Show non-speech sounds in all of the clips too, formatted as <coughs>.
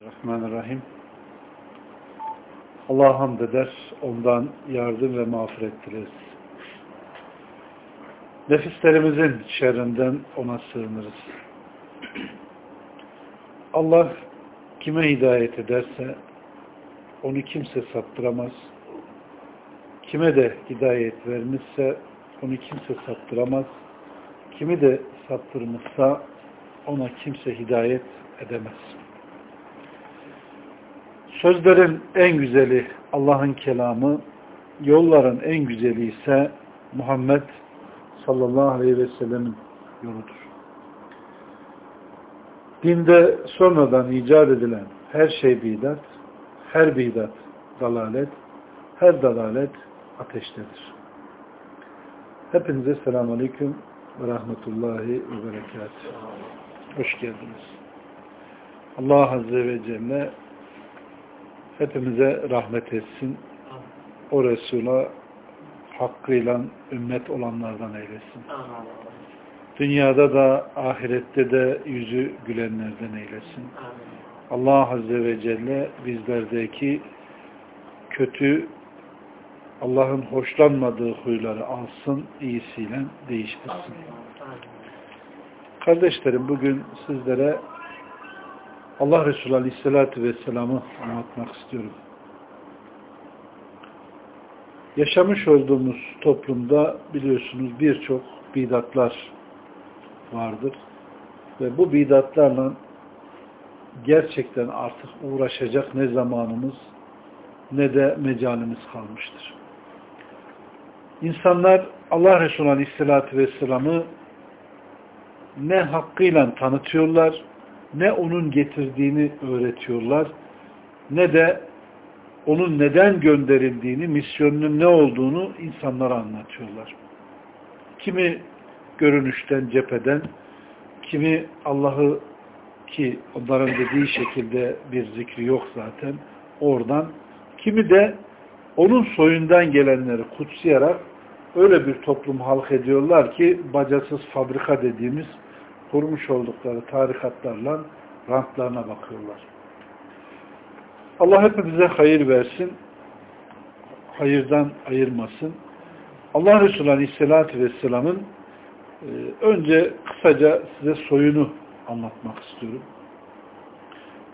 Bismillahirrahmanirrahim. Allah'a hamd eder, ondan yardım ve mağfiret dileriz. Nefislerimizin şerrinden ona sığınırız. Allah kime hidayet ederse onu kimse saptıramaz. Kime de hidayet vermişse onu kimse saptıramaz. Kimi de saptırmışsa ona kimse hidayet edemez. Sözlerin en güzeli Allah'ın kelamı, yolların en güzeli ise Muhammed sallallahu aleyhi ve sellemin yoludur. Dinde sonradan icat edilen her şey bidat, her bidat dalalet, her dalalet ateştedir. Hepinize selamun aleyküm ve rahmetullahi ve berekatuhu. Hoş geldiniz. Allah Azze ve Celle hepimize rahmet etsin. O Resul'a hakkıyla ümmet olanlardan eylesin. Dünyada da ahirette de yüzü gülenlerden eylesin. Allah Azze ve Celle bizlerdeki kötü Allah'ın hoşlanmadığı huyları alsın, iyisiyle değiştirsin. Kardeşlerim bugün sizlere Allah Resulü Aleyhisselatü Vesselam'ı anlatmak istiyorum. Yaşamış olduğumuz toplumda biliyorsunuz birçok bidatlar vardır. Ve bu bidatlarla gerçekten artık uğraşacak ne zamanımız ne de mecalimiz kalmıştır. İnsanlar Allah Resulü Aleyhisselatü Vesselam'ı ne hakkıyla tanıtıyorlar, ne onun getirdiğini öğretiyorlar, ne de onun neden gönderildiğini, misyonunun ne olduğunu insanlara anlatıyorlar. Kimi görünüşten, cepheden, kimi Allah'ı ki onların dediği şekilde bir zikri yok zaten, oradan, kimi de onun soyundan gelenleri kutsayarak öyle bir toplum halk ediyorlar ki bacasız fabrika dediğimiz kurmuş oldukları tarikatlarla rantlarına bakıyorlar. Allah hepimize hayır versin, hayırdan ayırmasın. Allah Resulü Aleyhisselatü Vesselam'ın e, önce kısaca size soyunu anlatmak istiyorum.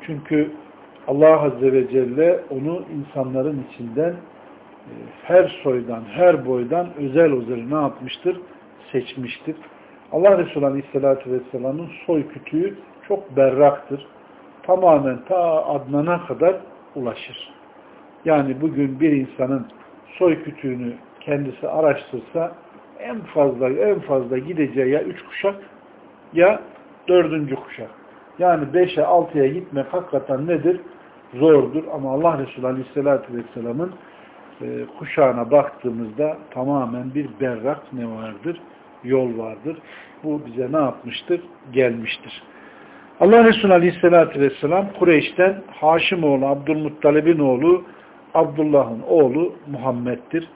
Çünkü Allah Azze ve Celle onu insanların içinden e, her soydan, her boydan özel özel ne yapmıştır? Seçmiştir. Allah Resulü Aleyhisselatü Vesselam'ın soy kütüğü çok berraktır. Tamamen ta Adnan'a kadar ulaşır. Yani bugün bir insanın soy kütüğünü kendisi araştırsa en fazla en fazla gideceği ya üç kuşak ya dördüncü kuşak. Yani beşe altıya gitmek hakikaten nedir? Zordur ama Allah Resulü Aleyhisselatü Vesselam'ın e, kuşağına baktığımızda tamamen bir berrak ne vardır? Yol vardır. Bu bize ne yapmıştır? Gelmiştir. Allah Resulü Aleyhisselatü Vesselam Kureyş'ten Haşim oğlu Abdülmuttalib'in oğlu Abdullah'ın oğlu Muhammed'dir.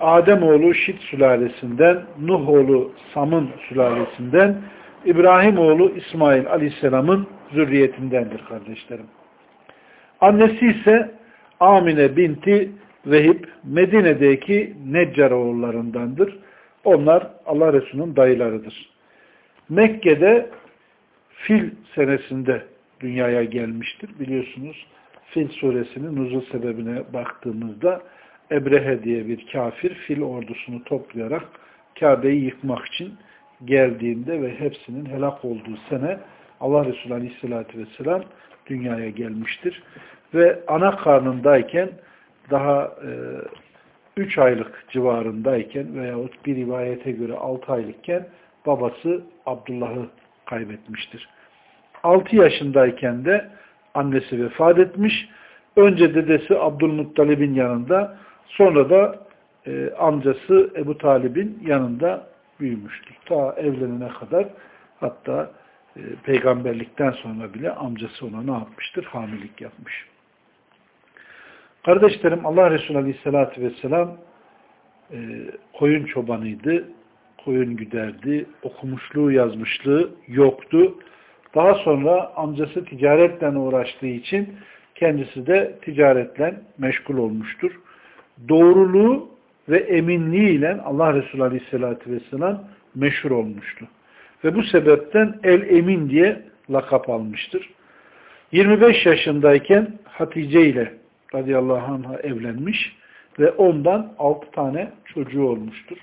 Adem oğlu Şit sülalesinden, Nuh oğlu Sam'ın sülalesinden, İbrahim oğlu İsmail Aleyhisselam'ın zürriyetindendir kardeşlerim. Annesi ise Amine binti Vehib Medine'deki Neccar oğullarındandır. Onlar Allah Resulü'nün dayılarıdır. Mekke'de Fil senesinde dünyaya gelmiştir. Biliyorsunuz Fil suresinin nuzul sebebine baktığımızda Ebrehe diye bir kafir fil ordusunu toplayarak Kabe'yi yıkmak için geldiğinde ve hepsinin helak olduğu sene Allah Resulü Aleyhisselatü Vesselam dünyaya gelmiştir. Ve ana karnındayken daha 3 e, aylık civarındayken veyahut bir rivayete göre 6 aylıkken babası Abdullah'ı kaybetmiştir. 6 yaşındayken de annesi vefat etmiş. Önce dedesi Abdülmuttalib'in yanında sonra da e, amcası Ebu Talib'in yanında büyümüştür. Ta evlenene kadar hatta e, peygamberlikten sonra bile amcası ona ne yapmıştır? Hamilik yapmış. Kardeşlerim Allah Resulü Aleyhisselatü Vesselam e, koyun çobanıydı. Koyun güderdi. Okumuşluğu, yazmışlığı yoktu. Daha sonra amcası ticaretle uğraştığı için kendisi de ticaretle meşgul olmuştur. Doğruluğu ve eminliğiyle Allah Resulü Aleyhisselatü Vesselam meşhur olmuştu. Ve bu sebepten El Emin diye lakap almıştır. 25 yaşındayken Hatice ile radıyallahu anh'a evlenmiş ve ondan 6 tane çocuğu olmuştur.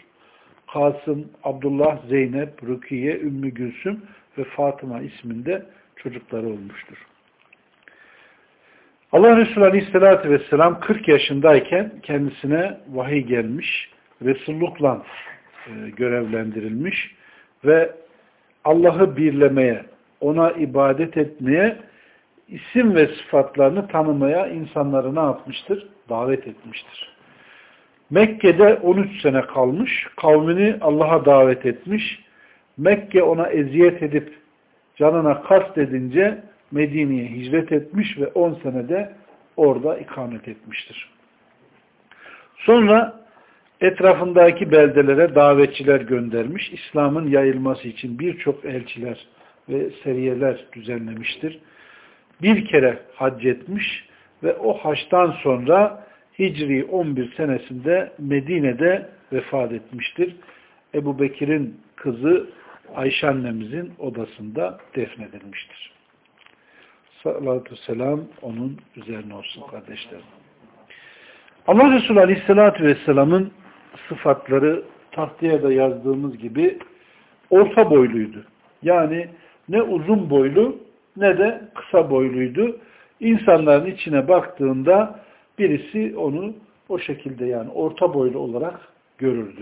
Kasım, Abdullah, Zeynep, Rukiye, Ümmü Gülsüm ve Fatıma isminde çocukları olmuştur. Allah Resulü Aleyhisselatü Vesselam 40 yaşındayken kendisine vahiy gelmiş, Resullukla e, görevlendirilmiş ve Allah'ı birlemeye, ona ibadet etmeye, isim ve sıfatlarını tanımaya insanları ne yapmıştır? Davet etmiştir. Mekke'de 13 sene kalmış, kavmini Allah'a davet etmiş. Mekke ona eziyet edip canına kast edince Medine'ye hicret etmiş ve 10 senede orada ikamet etmiştir. Sonra etrafındaki beldelere davetçiler göndermiş. İslam'ın yayılması için birçok elçiler ve seriyeler düzenlemiştir. Bir kere hac etmiş ve o haçtan sonra Hicri 11 senesinde Medine'de vefat etmiştir. Ebu Bekir'in kızı Ayşe annemizin odasında defnedilmiştir. Salatü selam onun üzerine olsun kardeşlerim. Allah Resulü Aleyhisselatü Vesselam'ın sıfatları tahtaya da yazdığımız gibi orta boyluydu. Yani ne uzun boylu ne de kısa boyluydu. İnsanların içine baktığında birisi onu o şekilde yani orta boylu olarak görürdü.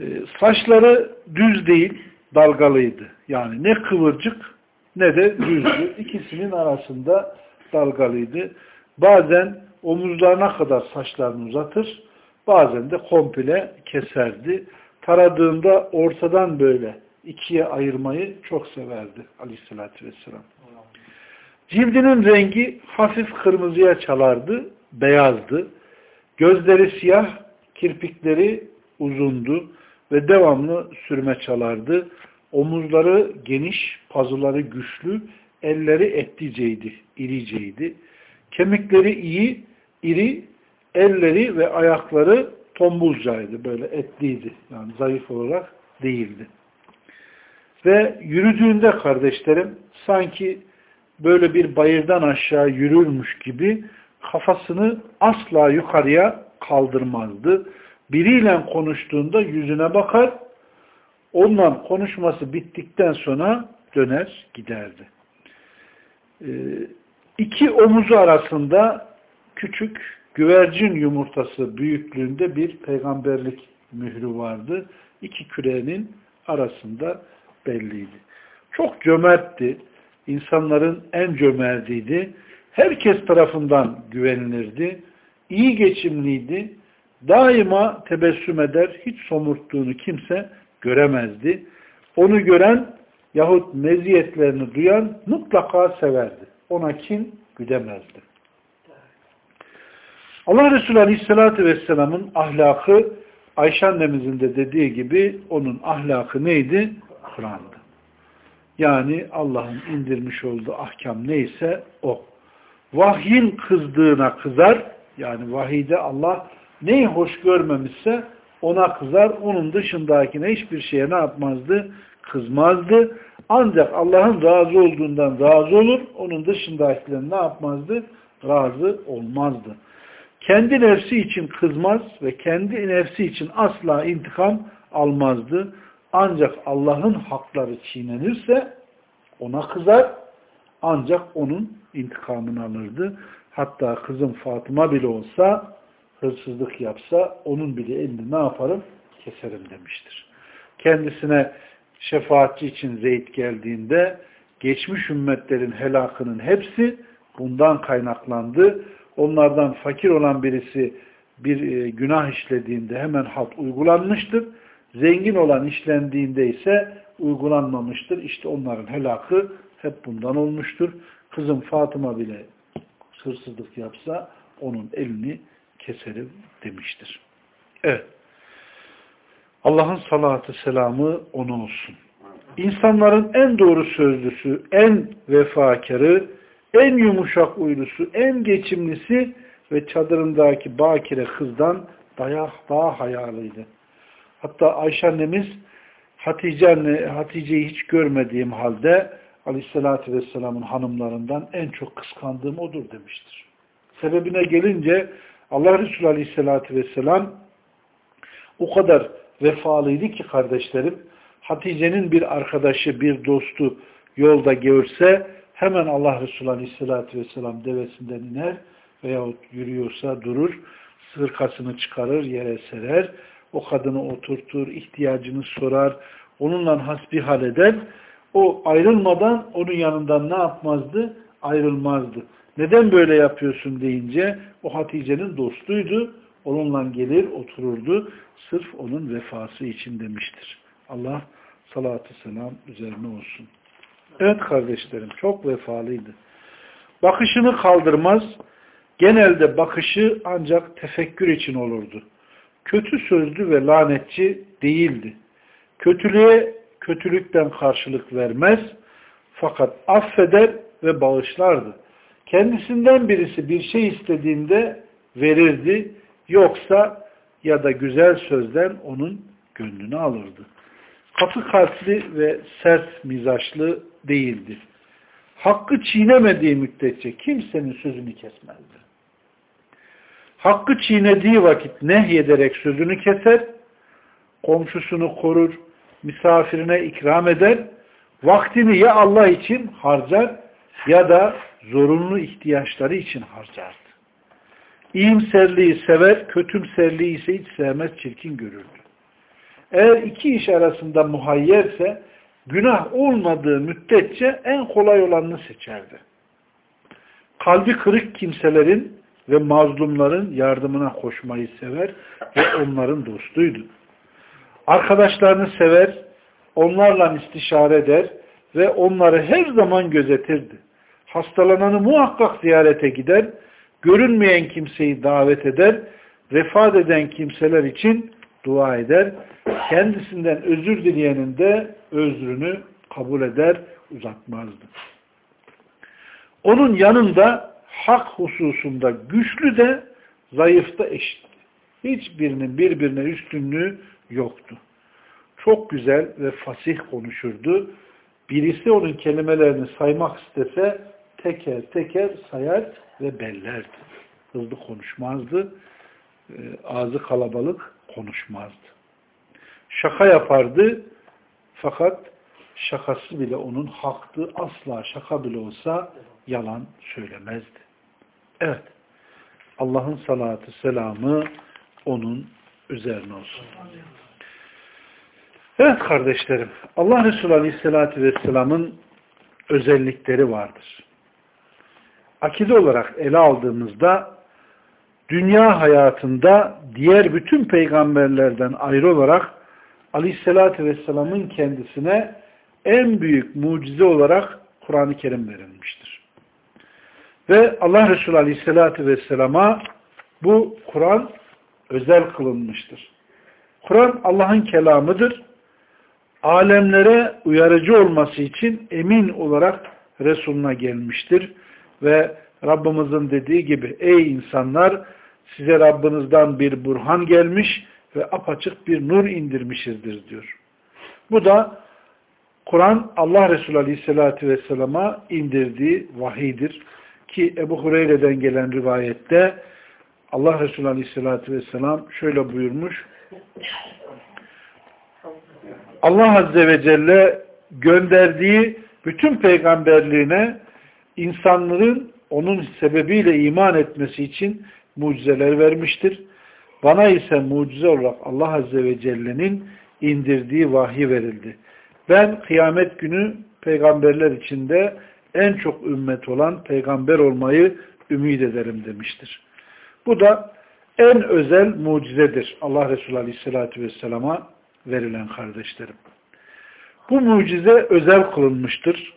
Ee, saçları düz değil, dalgalıydı. Yani ne kıvırcık ne de düzdü. İkisinin arasında dalgalıydı. Bazen omuzlarına kadar saçlarını uzatır, bazen de komple keserdi. Taradığında ortadan böyle ikiye ayırmayı çok severdi aleyhissalatü vesselam. Cildinin rengi hafif kırmızıya çalardı, beyazdı. Gözleri siyah, kirpikleri uzundu ve devamlı sürme çalardı. Omuzları geniş, pazıları güçlü, elleri etliceydi, iriceydi. Kemikleri iyi, iri, elleri ve ayakları tombulcaydı, böyle etliydi. Yani zayıf olarak değildi. Ve yürüdüğünde kardeşlerim sanki böyle bir bayırdan aşağı yürürmüş gibi kafasını asla yukarıya kaldırmazdı. Biriyle konuştuğunda yüzüne bakar, onunla konuşması bittikten sonra döner giderdi. Ee, iki omuzu arasında küçük güvercin yumurtası büyüklüğünde bir peygamberlik mührü vardı. İki kürenin arasında belliydi. Çok cömertti. İnsanların en cömertiydi. Herkes tarafından güvenilirdi. İyi geçimliydi. Daima tebessüm eder. Hiç somurttuğunu kimse göremezdi. Onu gören yahut meziyetlerini duyan mutlaka severdi. Ona kin güdemezdi. Allah Resulü Aleyhisselatü Vesselam'ın ahlakı Ayşe annemizin de dediği gibi onun ahlakı neydi? Kur'an'dı. Yani Allah'ın indirmiş olduğu ahkam neyse o. Vahyin kızdığına kızar. Yani vahide Allah neyi hoş görmemişse ona kızar. Onun dışındakine hiçbir şeye ne yapmazdı? Kızmazdı. Ancak Allah'ın razı olduğundan razı olur. Onun dışındakilerin ne yapmazdı? Razı olmazdı. Kendi nefsi için kızmaz ve kendi nefsi için asla intikam almazdı. Ancak Allah'ın hakları çiğnenirse ona kızar. Ancak onun intikamını alırdı. Hatta kızım Fatıma bile olsa hırsızlık yapsa onun bile elini ne yaparım? Keserim demiştir. Kendisine şefaatçi için Zeyd geldiğinde geçmiş ümmetlerin helakının hepsi bundan kaynaklandı. Onlardan fakir olan birisi bir e, günah işlediğinde hemen had uygulanmıştır. Zengin olan işlendiğinde ise uygulanmamıştır. İşte onların helakı hep bundan olmuştur. Kızım Fatıma bile hırsızlık yapsa onun elini keserim demiştir. Evet. Allah'ın salatı selamı ona olsun. insanların en doğru sözlüsü, en vefakarı, en yumuşak uylusu, en geçimlisi ve çadırındaki bakire kızdan dayak daha hayalıydı. Hatta Ayşe annemiz Hatice anne, Hatice'yi hiç görmediğim halde Aleyhisselatü Vesselam'ın hanımlarından en çok kıskandığım odur demiştir. Sebebine gelince Allah Resulü Aleyhisselatü Vesselam o kadar vefalıydı ki kardeşlerim Hatice'nin bir arkadaşı, bir dostu yolda görse hemen Allah Resulü Aleyhisselatü Vesselam devesinden iner veyahut yürüyorsa durur, sırkasını çıkarır, yere serer, o kadını oturtur, ihtiyacını sorar, onunla hasbihal eder. O ayrılmadan onun yanından ne yapmazdı? Ayrılmazdı. Neden böyle yapıyorsun deyince o Hatice'nin dostuydu. Onunla gelir otururdu. Sırf onun vefası için demiştir. Allah salatü selam üzerine olsun. Evet kardeşlerim çok vefalıydı. Bakışını kaldırmaz. Genelde bakışı ancak tefekkür için olurdu. Kötü sözlü ve lanetçi değildi. Kötülüğe kötülükten karşılık vermez. Fakat affeder ve bağışlardı. Kendisinden birisi bir şey istediğinde verirdi. Yoksa ya da güzel sözden onun gönlünü alırdı. Katı kalpli ve sert mizaçlı değildi. Hakkı çiğnemediği müddetçe kimsenin sözünü kesmezdi. Hakkı çiğnediği vakit nehyederek sözünü keser, komşusunu korur, misafirine ikram eder, vaktini ya Allah için harcar ya da zorunlu ihtiyaçları için harcardı. İyimserliği sever, kötümserliği ise hiç sevmez, çirkin görürdü. Eğer iki iş arasında muhayyerse, günah olmadığı müddetçe en kolay olanını seçerdi. Kalbi kırık kimselerin ve mazlumların yardımına koşmayı sever ve onların dostuydu. Arkadaşlarını sever, onlarla istişare eder ve onları her zaman gözetirdi. Hastalananı muhakkak ziyarete gider, görünmeyen kimseyi davet eder, vefat eden kimseler için dua eder. Kendisinden özür dileyenin de özrünü kabul eder, uzatmazdı. Onun yanında hak hususunda güçlü de zayıf da eşit. Hiçbirinin birbirine üstünlüğü yoktu. Çok güzel ve fasih konuşurdu. Birisi onun kelimelerini saymak istese teker teker sayar ve bellerdi. Hızlı konuşmazdı. E, ağzı kalabalık konuşmazdı. Şaka yapardı fakat şakası bile onun haktı. Asla şaka bile olsa yalan söylemezdi. Evet. Allah'ın salatı selamı onun üzerine olsun. Evet kardeşlerim. Allah Resulü Aleyhisselatü Vesselam'ın özellikleri vardır. Akide olarak ele aldığımızda dünya hayatında diğer bütün peygamberlerden ayrı olarak Aleyhisselatü Vesselam'ın kendisine en büyük mucize olarak Kur'an-ı Kerim verilmiştir. Ve Allah Resulü Aleyhisselatü Vesselam'a bu Kur'an özel kılınmıştır. Kur'an Allah'ın kelamıdır. Alemlere uyarıcı olması için emin olarak Resuluna gelmiştir. Ve Rabbimizin dediği gibi ey insanlar size Rabbinizden bir burhan gelmiş ve apaçık bir nur indirmişizdir diyor. Bu da Kur'an Allah Resulü Aleyhisselatü Vesselam'a indirdiği vahidir. Ki Ebu Hureyre'den gelen rivayette Allah Resulü Aleyhisselatü Vesselam şöyle buyurmuş. Allah Azze ve Celle gönderdiği bütün peygamberliğine insanların onun sebebiyle iman etmesi için mucizeler vermiştir. Bana ise mucize olarak Allah Azze ve Celle'nin indirdiği vahiy verildi. Ben kıyamet günü peygamberler içinde en çok ümmet olan peygamber olmayı ümit ederim demiştir. Bu da en özel mucizedir Allah Resulü Aleyhisselatü Vesselam'a verilen kardeşlerim. Bu mucize özel kılınmıştır.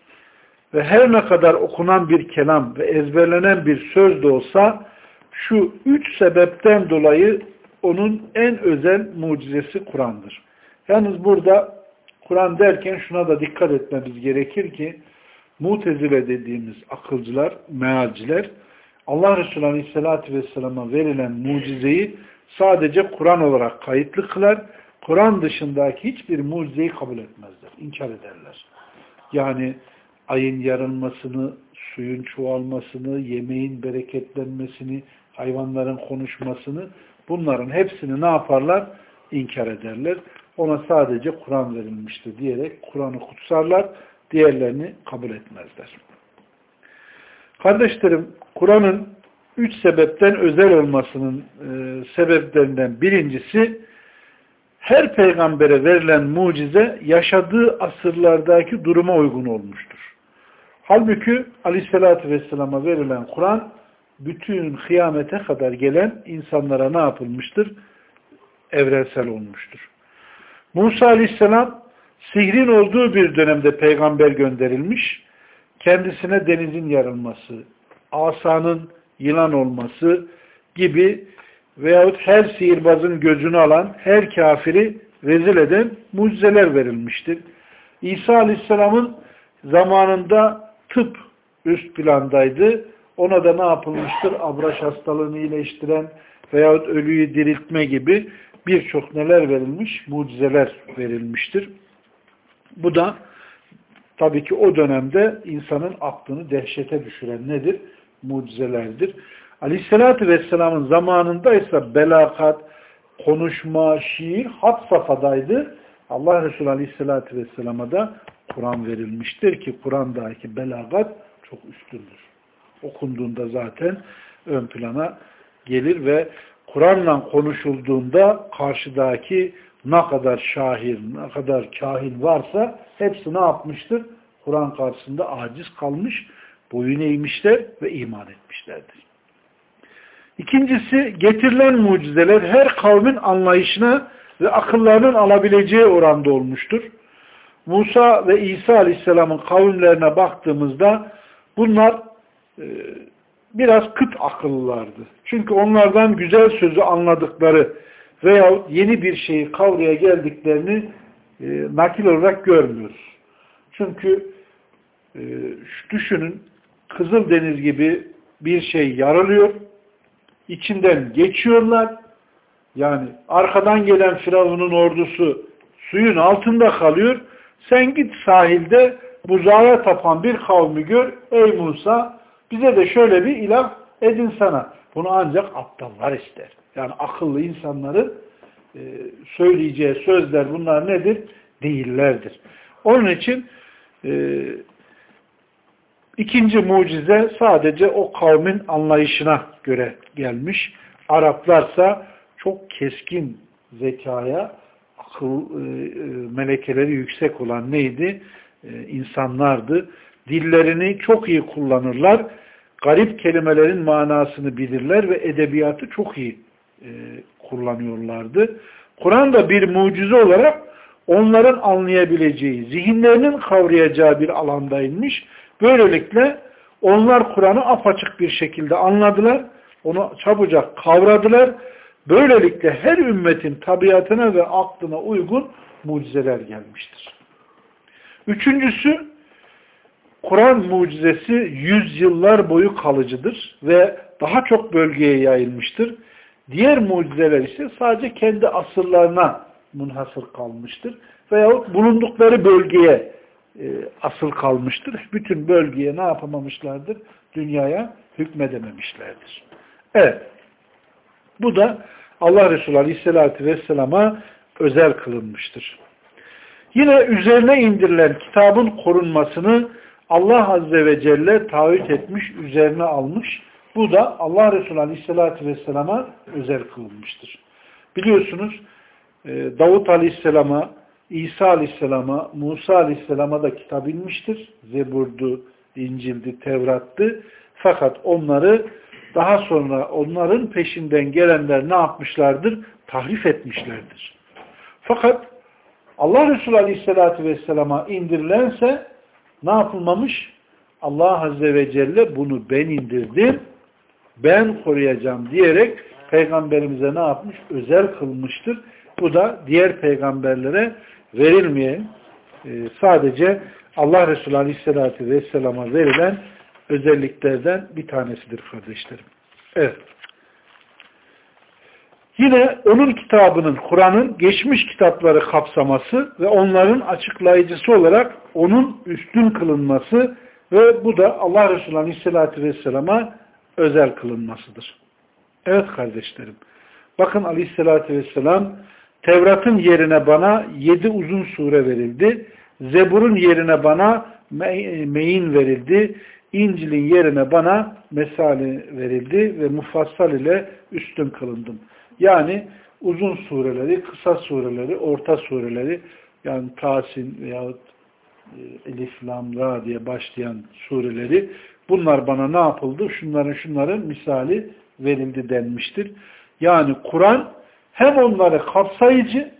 Ve her ne kadar okunan bir kelam ve ezberlenen bir söz de olsa şu üç sebepten dolayı onun en özel mucizesi Kur'an'dır. Yalnız burada Kur'an derken şuna da dikkat etmemiz gerekir ki mutezile dediğimiz akılcılar, mealciler Allah Resulü Aleyhisselatü Vesselam'a verilen mucizeyi sadece Kur'an olarak kayıtlı kılar. Kur'an dışındaki hiçbir mucizeyi kabul etmezler. inkar ederler. Yani ayın yarılmasını, suyun çoğalmasını, yemeğin bereketlenmesini, hayvanların konuşmasını bunların hepsini ne yaparlar? İnkar ederler. Ona sadece Kur'an verilmiştir diyerek Kur'an'ı kutsarlar, diğerlerini kabul etmezler. Kardeşlerim, Kur'an'ın üç sebepten özel olmasının e, sebeplerinden birincisi her peygambere verilen mucize yaşadığı asırlardaki duruma uygun olmuştur. Halbuki aleyhissalatü vesselama verilen Kur'an bütün kıyamete kadar gelen insanlara ne yapılmıştır? Evrensel olmuştur. Musa aleyhisselam sihrin olduğu bir dönemde peygamber gönderilmiş, kendisine denizin yarılması, asanın yılan olması gibi veyahut her sihirbazın gözünü alan, her kafiri rezil eden mucizeler verilmiştir. İsa Aleyhisselam'ın zamanında tıp üst plandaydı. Ona da ne yapılmıştır? Abraş hastalığını iyileştiren veyahut ölüyü diriltme gibi birçok neler verilmiş? Mucizeler verilmiştir. Bu da tabii ki o dönemde insanın aklını dehşete düşüren nedir? Mucizelerdir. Aleyhissalatü Vesselam'ın zamanında ise belakat, konuşma, şiir hat safhadaydı. Allah Resulü Aleyhisselatü Vesselam'a da Kur'an verilmiştir ki Kur'an'daki belagat çok üstündür. Okunduğunda zaten ön plana gelir ve Kur'an'la konuşulduğunda karşıdaki ne kadar şahir, ne kadar kahin varsa hepsi ne yapmıştır? Kur'an karşısında aciz kalmış, boyun eğmişler ve iman etmişlerdir. İkincisi getirilen mucizeler her kavmin anlayışına ve akıllarının alabileceği oranda olmuştur. Musa ve İsa Aleyhisselam'ın kavimlerine baktığımızda bunlar e, biraz kıt akıllılardı. Çünkü onlardan güzel sözü anladıkları veyahut yeni bir şeyi kavraya geldiklerini e, nakil olarak görmüyoruz. Çünkü e, düşünün Kızıldeniz gibi bir şey yaralıyor, içinden geçiyorlar. Yani arkadan gelen Firavun'un ordusu suyun altında kalıyor. Sen git sahilde buzağa tapan bir kavmi gör. Ey Musa bize de şöyle bir ilah edin sana. Bunu ancak aptallar ister. Yani akıllı insanların e, söyleyeceği sözler bunlar nedir? Değillerdir. Onun için e, ikinci mucize sadece o kavmin anlayışına göre gelmiş. Araplarsa çok keskin zekaya, akıl e, melekeleri yüksek olan neydi? insanlardı. Dillerini çok iyi kullanırlar. Garip kelimelerin manasını bilirler ve edebiyatı çok iyi e, kullanıyorlardı. Kur'an da bir mucize olarak onların anlayabileceği, zihinlerinin kavrayacağı bir alandaymış. Böylelikle onlar Kur'an'ı apaçık bir şekilde anladılar. Onu çabucak kavradılar. Böylelikle her ümmetin tabiatına ve aklına uygun mucizeler gelmiştir. Üçüncüsü, Kur'an mucizesi yüzyıllar boyu kalıcıdır ve daha çok bölgeye yayılmıştır. Diğer mucizeler ise sadece kendi asırlarına münhasır kalmıştır. Veyahut bulundukları bölgeye e, asıl kalmıştır. Bütün bölgeye ne yapamamışlardır? Dünyaya hükmedememişlerdir. Evet. Bu da Allah Resulü Aleyhisselatü Vesselam'a özel kılınmıştır. Yine üzerine indirilen kitabın korunmasını Allah Azze ve Celle taahhüt etmiş, üzerine almış bu da Allah Resulü Aleyhisselatü Vesselam'a özel kılınmıştır. Biliyorsunuz e, Davut Aleyhisselam'a, İsa Aleyhisselam'a, Musa Aleyhisselam'a da kitap inmiştir. Zebur'du, İncil'di, Tevrat'tı. Fakat onları daha sonra onların peşinden gelenler ne yapmışlardır? Tahrif etmişlerdir. Fakat Allah Resulü Aleyhisselatü Vesselam'a indirilense ne yapılmamış? Allah Azze ve Celle bunu ben indirdim ben koruyacağım diyerek peygamberimize ne yapmış? Özel kılmıştır. Bu da diğer peygamberlere verilmeyen e, sadece Allah Resulü Aleyhisselatü Vesselam'a verilen özelliklerden bir tanesidir kardeşlerim. Evet. Yine onun kitabının, Kur'an'ın geçmiş kitapları kapsaması ve onların açıklayıcısı olarak onun üstün kılınması ve bu da Allah Resulü Aleyhisselatü Vesselam'a özel kılınmasıdır. Evet kardeşlerim. Bakın Aleyhisselatü Vesselam Tevrat'ın yerine bana yedi uzun sure verildi. Zebur'un yerine bana meyin verildi. İncil'in yerine bana mesali verildi ve mufassal ile üstün kılındım. Yani uzun sureleri, kısa sureleri, orta sureleri yani Tasin veyahut e, Elif, Lam, Ra diye başlayan sureleri bunlar bana ne yapıldı? Şunların şunların misali verildi denmiştir. Yani Kur'an hem onları kapsayıcı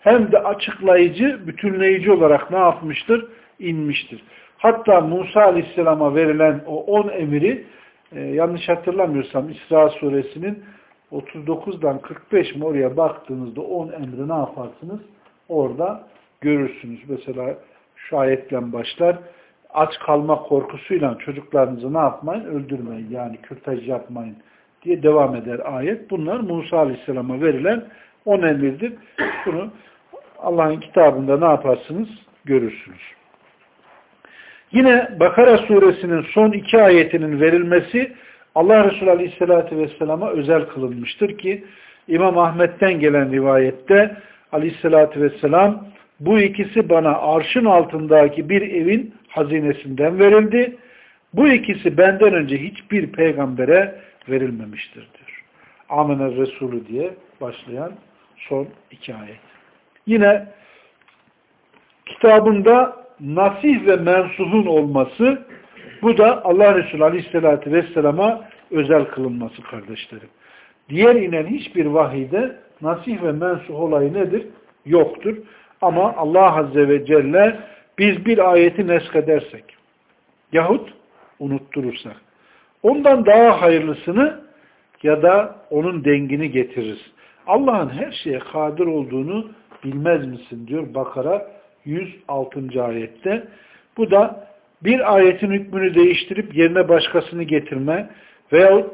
hem de açıklayıcı, bütünleyici olarak ne yapmıştır? İnmiştir. Hatta Musa Aleyhisselam'a verilen o on emiri e, yanlış hatırlamıyorsam İsra suresinin 39'dan 45 mi oraya baktığınızda 10 emri ne yaparsınız? Orada görürsünüz. Mesela şu ayetle başlar. Aç kalma korkusuyla çocuklarınızı ne yapmayın? Öldürmeyin. Yani kürtaj yapmayın diye devam eder ayet. Bunlar Musa Aleyhisselam'a verilen 10 emirdir. Bunu Allah'ın kitabında ne yaparsınız? Görürsünüz. Yine Bakara suresinin son iki ayetinin verilmesi Allah Resulü Aleyhisselatü Vesselam'a özel kılınmıştır ki İmam Ahmet'ten gelen rivayette Aleyhisselatü Vesselam bu ikisi bana arşın altındaki bir evin hazinesinden verildi. Bu ikisi benden önce hiçbir peygambere verilmemiştir diyor. Amener Resulü diye başlayan son iki ayet. Yine kitabında nasih ve mensuhun olması bu da Allah Resulü Aleyhisselatü Vesselam'a özel kılınması kardeşlerim. Diğer inen hiçbir vahide nasih ve mensuh olayı nedir? Yoktur. Ama Allah Azze ve Celle biz bir ayeti neskedersek yahut unutturursak ondan daha hayırlısını ya da onun dengini getiririz. Allah'ın her şeye kadir olduğunu bilmez misin diyor Bakara 106. ayette. Bu da bir ayetin hükmünü değiştirip yerine başkasını getirme veyahut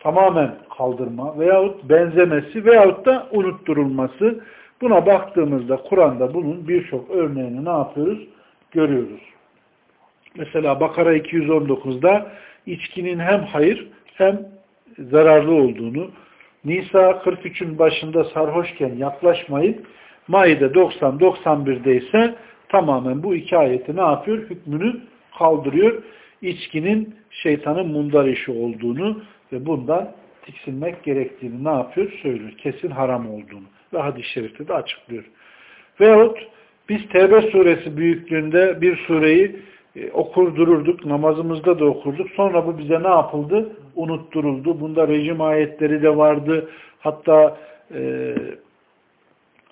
tamamen kaldırma veyahut benzemesi veyahut da unutturulması buna baktığımızda Kur'an'da bunun birçok örneğini ne yapıyoruz? Görüyoruz. Mesela Bakara 219'da içkinin hem hayır hem zararlı olduğunu, Nisa 43'ün başında sarhoşken yaklaşmayın, Maide 90-91'de ise tamamen bu iki ayeti ne yapıyor? Hükmünü kaldırıyor. İçkinin şeytanın mundar işi olduğunu ve bundan tiksinmek gerektiğini ne yapıyor? Söylüyor. Kesin haram olduğunu. Ve hadis-i şerifte de açıklıyor. Veyahut biz Tevbe suresi büyüklüğünde bir sureyi e, okur dururduk. Namazımızda da okurduk. Sonra bu bize ne yapıldı? Unutturuldu. Bunda rejim ayetleri de vardı. Hatta e,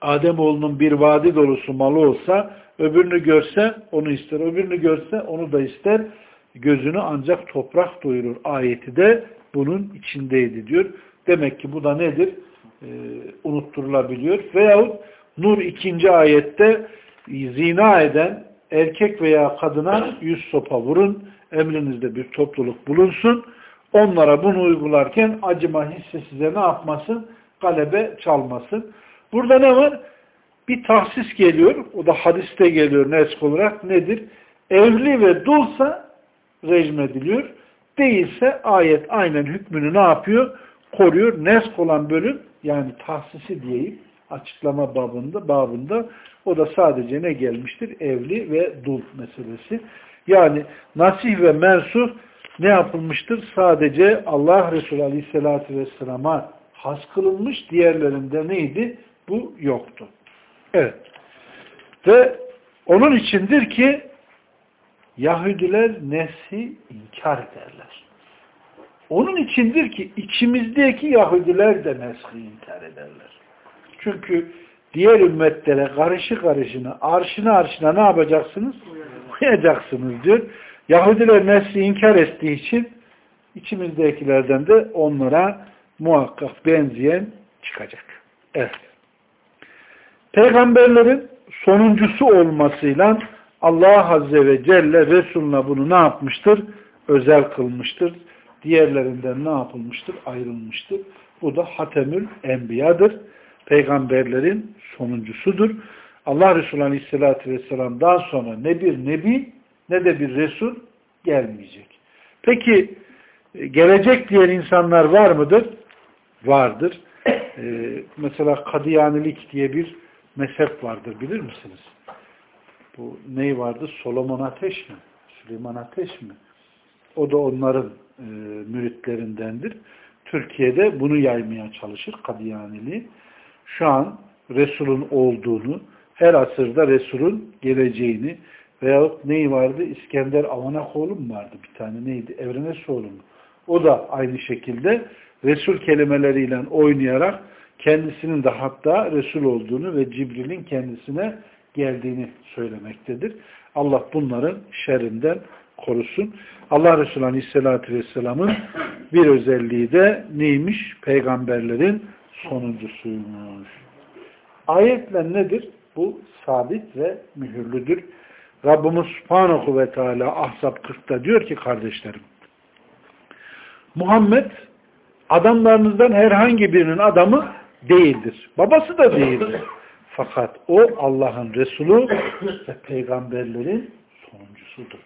Ademoğlunun bir vadi dolusu malı olsa öbürünü görse onu ister. Öbürünü görse onu da ister. Gözünü ancak toprak doyurur. Ayeti de bunun içindeydi diyor. Demek ki bu da nedir? Ee, unutturulabiliyor. Veyahut Nur ikinci ayette zina eden erkek veya kadına yüz sopa vurun. Emrinizde bir topluluk bulunsun. Onlara bunu uygularken acıma hissi size ne yapmasın? Galebe çalmasın. Burada ne var? Bir tahsis geliyor. O da hadiste geliyor nesk olarak. Nedir? Evli ve dulsa rejim ediliyor. Değilse ayet aynen hükmünü ne yapıyor? Koruyor. Nesk olan bölüm yani tahsisi diyeyim açıklama babında, babında o da sadece ne gelmiştir? Evli ve dul meselesi. Yani nasih ve mensuh ne yapılmıştır? Sadece Allah Resulü Aleyhisselatü Vesselam'a has kılınmış. Diğerlerinde neydi? Bu yoktu. Evet. Ve onun içindir ki Yahudiler neshi inkar ederler. Onun içindir ki içimizdeki Yahudiler de neshi inkar ederler. Çünkü diğer ümmetlere karışı karışına, arşına arşına ne yapacaksınız? Uyacaksınız diyor. Yahudiler nesli inkar ettiği için içimizdekilerden de onlara muhakkak benzeyen çıkacak. Evet. Peygamberlerin sonuncusu olmasıyla Allah Azze ve Celle Resul'una bunu ne yapmıştır? Özel kılmıştır. Diğerlerinden ne yapılmıştır? Ayrılmıştır. Bu da Hatemül Enbiya'dır. Peygamberlerin sonuncusudur. Allah Resulü Aleyhisselatü Vesselam'dan sonra ne bir nebi ne de bir Resul gelmeyecek. Peki gelecek diyen insanlar var mıdır? Vardır. Ee, mesela Kadıyanilik diye bir mezhep vardır bilir misiniz? Bu ney vardı? Solomon Ateş mi? Süleyman Ateş mi? O da onların e, müritlerindendir. Türkiye'de bunu yaymaya çalışır Kadiyaniliği. Şu an Resul'ün olduğunu, her asırda Resul'ün geleceğini veyahut neyi vardı? İskender Avanakoğlu mu vardı bir tane neydi? Evrenesoğlu mu? O da aynı şekilde Resul kelimeleriyle oynayarak kendisinin de hatta Resul olduğunu ve Cibril'in kendisine geldiğini söylemektedir. Allah bunların şerrinden korusun. Allah Resulü Aleyhisselatü Vesselam'ın bir özelliği de neymiş? Peygamberlerin sonuncusuymuş. Ayetle nedir? Bu sabit ve mühürlüdür. Rabbimiz Subhanahu ve Teala Ahzab 40'ta diyor ki kardeşlerim Muhammed adamlarınızdan herhangi birinin adamı değildir. Babası da değildir. Fakat o Allah'ın Resulü ve peygamberlerin sonuncusudur.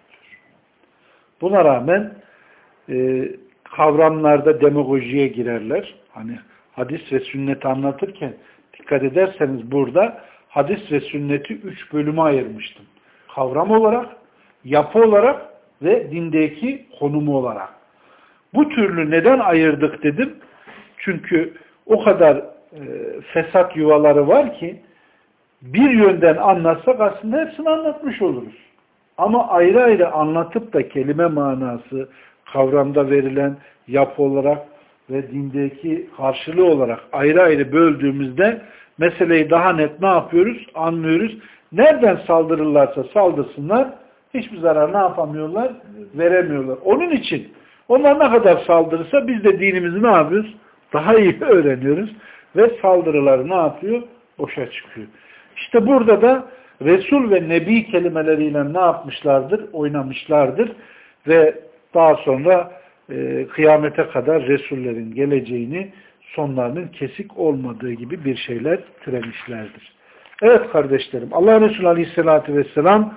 Buna rağmen e, kavramlarda demagojiye girerler. Hani hadis ve sünneti anlatırken dikkat ederseniz burada hadis ve sünneti üç bölüme ayırmıştım. Kavram olarak, yapı olarak ve dindeki konumu olarak. Bu türlü neden ayırdık dedim. Çünkü o kadar e, fesat yuvaları var ki bir yönden anlatsak aslında hepsini anlatmış oluruz. Ama ayrı ayrı anlatıp da kelime manası, kavramda verilen yapı olarak ve dindeki karşılığı olarak ayrı ayrı böldüğümüzde meseleyi daha net ne yapıyoruz? Anlıyoruz. Nereden saldırırlarsa saldırsınlar hiçbir zarar ne yapamıyorlar? Veremiyorlar. Onun için onlar ne kadar saldırırsa biz de dinimizi ne yapıyoruz? Daha iyi <laughs> öğreniyoruz. Ve saldırıları ne yapıyor? Boşa çıkıyor. İşte burada da Resul ve Nebi kelimeleriyle ne yapmışlardır? Oynamışlardır. Ve daha sonra e, kıyamete kadar Resullerin geleceğini sonlarının kesik olmadığı gibi bir şeyler türemişlerdir. Evet kardeşlerim Allah Resulü Aleyhisselatü Vesselam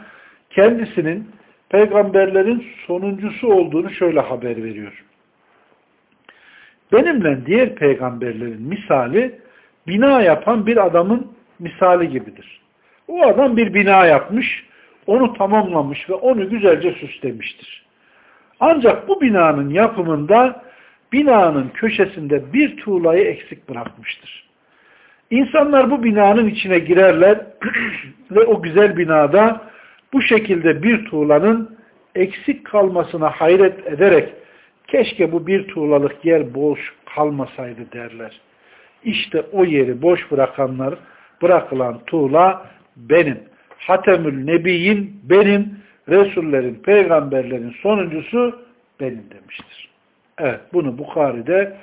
kendisinin peygamberlerin sonuncusu olduğunu şöyle haber veriyor. Benimle diğer peygamberlerin misali bina yapan bir adamın misali gibidir. O adam bir bina yapmış, onu tamamlamış ve onu güzelce süslemiştir. Ancak bu binanın yapımında binanın köşesinde bir tuğlayı eksik bırakmıştır. İnsanlar bu binanın içine girerler <clears throat> ve o güzel binada bu şekilde bir tuğlanın eksik kalmasına hayret ederek keşke bu bir tuğlalık yer boş kalmasaydı derler. İşte o yeri boş bırakanlar bırakılan tuğla benim. Hatemül Nebiyin benim. Resullerin, peygamberlerin sonuncusu benim demiştir. Evet bunu Bukhari'de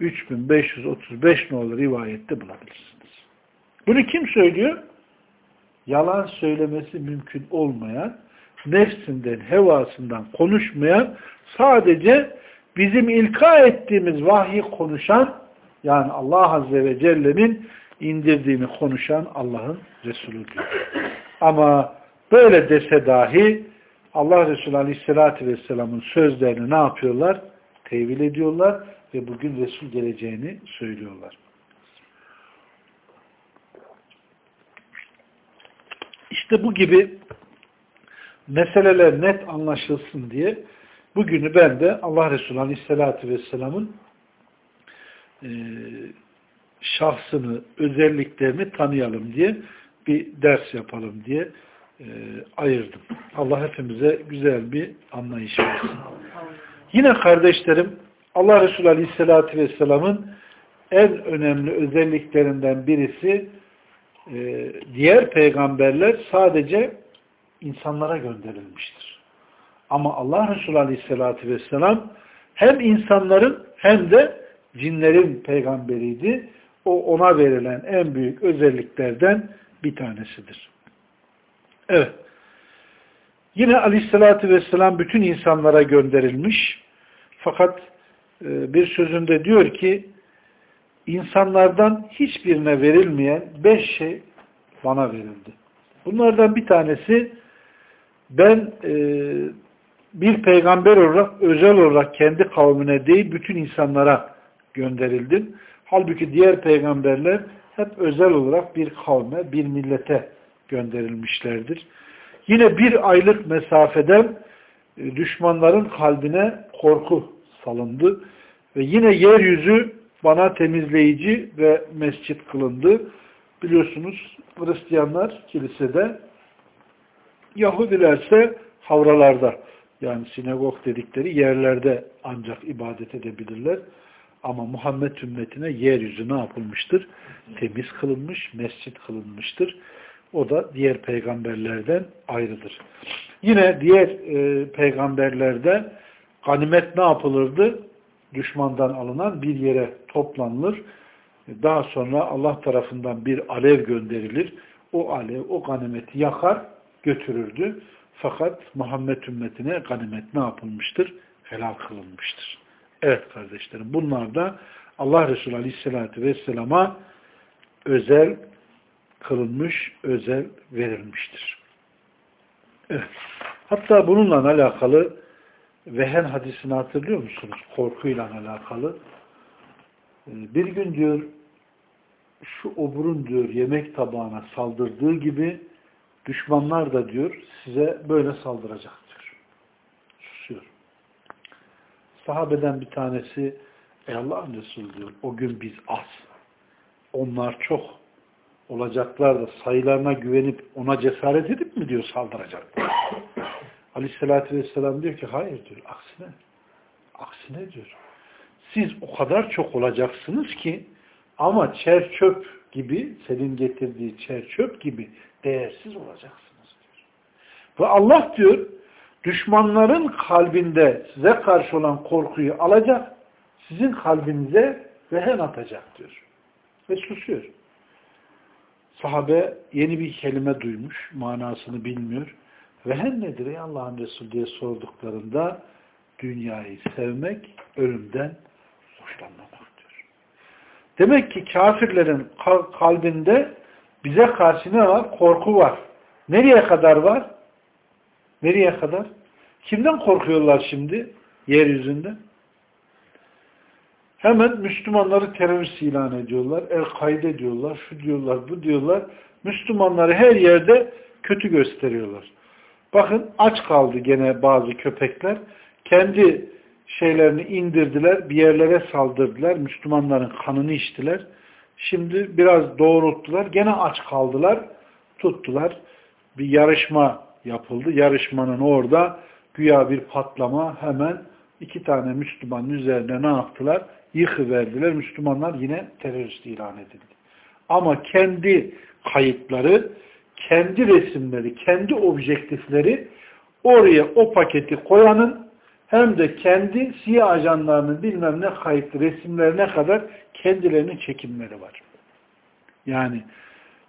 3535 nolu rivayette bulabilirsiniz. Bunu kim söylüyor? Yalan söylemesi mümkün olmayan, nefsinden, hevasından konuşmayan, sadece bizim ilka ettiğimiz vahyi konuşan, yani Allah Azze ve Celle'nin indirdiğini konuşan Allah'ın Resulü diyor. Ama böyle dese dahi Allah Resulü Aleyhisselatü Vesselam'ın sözlerini ne yapıyorlar? Tevil ediyorlar ve bugün Resul geleceğini söylüyorlar. İşte bu gibi meseleler net anlaşılsın diye bugünü ben de Allah Resulü Aleyhisselatü Vesselam'ın e, şahsını, özelliklerini tanıyalım diye bir ders yapalım diye e, ayırdım. Allah hepimize güzel bir anlayış versin. Yine kardeşlerim Allah Resulü Aleyhisselatü Vesselam'ın en önemli özelliklerinden birisi e, diğer peygamberler sadece insanlara gönderilmiştir. Ama Allah Resulü Aleyhisselatü Vesselam hem insanların hem de cinlerin peygamberiydi. O ona verilen en büyük özelliklerden bir tanesidir. Evet. Yine aleyhissalatü vesselam bütün insanlara gönderilmiş. Fakat e, bir sözünde diyor ki insanlardan hiçbirine verilmeyen beş şey bana verildi. Bunlardan bir tanesi ben e, bir peygamber olarak özel olarak kendi kavmine değil bütün insanlara gönderildim. Halbuki diğer peygamberler hep özel olarak bir kavme, bir millete gönderilmişlerdir. Yine bir aylık mesafeden e, düşmanların kalbine korku salındı. Ve yine yeryüzü bana temizleyici ve mescit kılındı. Biliyorsunuz Hristiyanlar kilisede, Yahudilerse havralarda yani sinagog dedikleri yerlerde ancak ibadet edebilirler. Ama Muhammed ümmetine yeryüzü ne yapılmıştır? Temiz kılınmış, mescit kılınmıştır. O da diğer peygamberlerden ayrıdır. Yine diğer e, peygamberlerde ganimet ne yapılırdı? Düşmandan alınan bir yere toplanılır. Daha sonra Allah tarafından bir alev gönderilir. O alev o ganimeti yakar, götürürdü. Fakat Muhammed ümmetine ganimet ne yapılmıştır? Helal kılınmıştır. Evet kardeşlerim bunlar da Allah Resulü Aleyhisselatü Vesselam'a özel kılınmış, özel verilmiştir. Evet. Hatta bununla alakalı Vehen hadisini hatırlıyor musunuz? Korkuyla alakalı. Ee, bir gün diyor şu oburun diyor yemek tabağına saldırdığı gibi düşmanlar da diyor size böyle saldıracak diyor. Susuyor. Sahabeden bir tanesi Ey Allah'ın Resulü diyor o gün biz az. Onlar çok olacaklar da sayılarına güvenip ona cesaret edip mi diyor saldıracaklar. <coughs> Aleyhissalatü vesselam diyor ki hayır diyor aksine. Aksine diyor. Siz o kadar çok olacaksınız ki ama çer çöp gibi senin getirdiği çer çöp gibi değersiz olacaksınız diyor. Ve Allah diyor düşmanların kalbinde size karşı olan korkuyu alacak sizin kalbinize vehen atacak diyor. Ve susuyor. Sahabe yeni bir kelime duymuş, manasını bilmiyor. Vehen nedir ey Allah'ın Resulü diye sorduklarında dünyayı sevmek, ölümden hoşlanmamaktır. Demek ki kafirlerin kalbinde bize karşı ne var? Korku var. Nereye kadar var? Nereye kadar? Kimden korkuyorlar şimdi? Yeryüzünde. Hemen Müslümanları terörist ilan ediyorlar. El-Kaide diyorlar. Şu diyorlar, bu diyorlar. Müslümanları her yerde kötü gösteriyorlar. Bakın aç kaldı gene bazı köpekler. Kendi şeylerini indirdiler, bir yerlere saldırdılar. Müslümanların kanını içtiler. Şimdi biraz doğrulttular. Gene aç kaldılar. Tuttular. Bir yarışma yapıldı. Yarışmanın orada güya bir patlama hemen iki tane Müslümanın üzerine ne yaptılar? Yıkıverdiler. Müslümanlar yine terörist ilan edildi. Ama kendi kayıtları, kendi resimleri, kendi objektifleri oraya o paketi koyanın hem de kendi siyah ajanlarının bilmem ne kayıtlı resimlerine kadar kendilerinin çekimleri var. Yani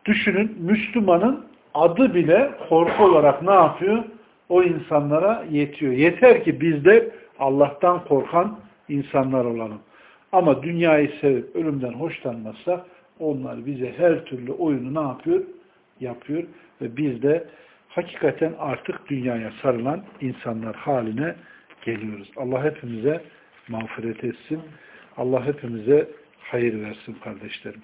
düşünün Müslümanın adı bile korku olarak ne yapıyor? O insanlara yetiyor. Yeter ki bizde Allah'tan korkan insanlar olalım. Ama dünyayı sevip ölümden hoşlanmazsa onlar bize her türlü oyunu ne yapıyor? Yapıyor. Ve biz de hakikaten artık dünyaya sarılan insanlar haline geliyoruz. Allah hepimize mağfiret etsin. Allah hepimize hayır versin kardeşlerim.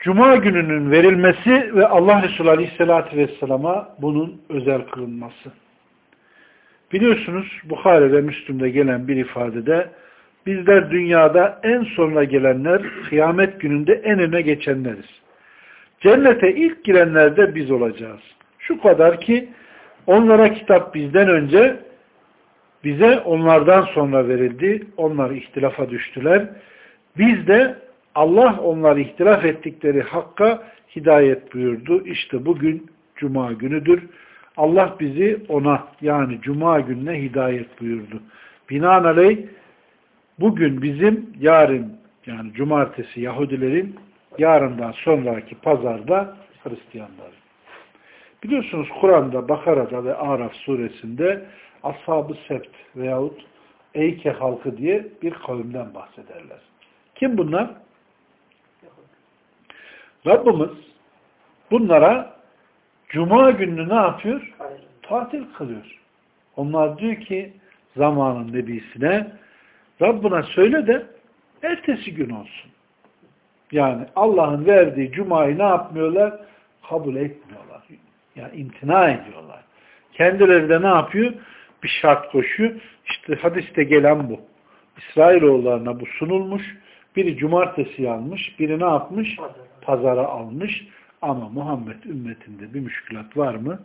Cuma gününün verilmesi ve Allah Resulü Aleyhisselatü Vesselam'a bunun özel kılınması. Biliyorsunuz Bukhari ve Müslüm'de gelen bir ifadede bizler dünyada en sonra gelenler kıyamet gününde en öne geçenleriz. Cennete ilk girenler de biz olacağız. Şu kadar ki onlara kitap bizden önce bize onlardan sonra verildi. Onlar ihtilafa düştüler. Biz de Allah onlar ihtilaf ettikleri hakka hidayet buyurdu. İşte bugün Cuma günüdür. Allah bizi ona yani Cuma gününe hidayet buyurdu. Binaenaleyh bugün bizim yarın yani cumartesi Yahudilerin yarından sonraki pazarda Hristiyanlar. Biliyorsunuz Kur'an'da, Bakara'da ve Araf suresinde Ashab-ı Sebt veyahut Eyke halkı diye bir kavimden bahsederler. Kim bunlar? Rabbimiz bunlara Cuma gününü ne yapıyor? Tatil kılıyor. Onlar diyor ki zamanın nebisine Rabbına söyle de ertesi gün olsun. Yani Allah'ın verdiği Cuma'yı ne yapmıyorlar? Kabul etmiyorlar. Yani imtina ediyorlar. Kendileri de ne yapıyor? Bir şart koşuyor. İşte hadiste gelen bu. İsrailoğullarına bu sunulmuş. Biri cumartesi almış, biri ne yapmış? Pazara almış. Ama Muhammed ümmetinde bir müşkülat var mı?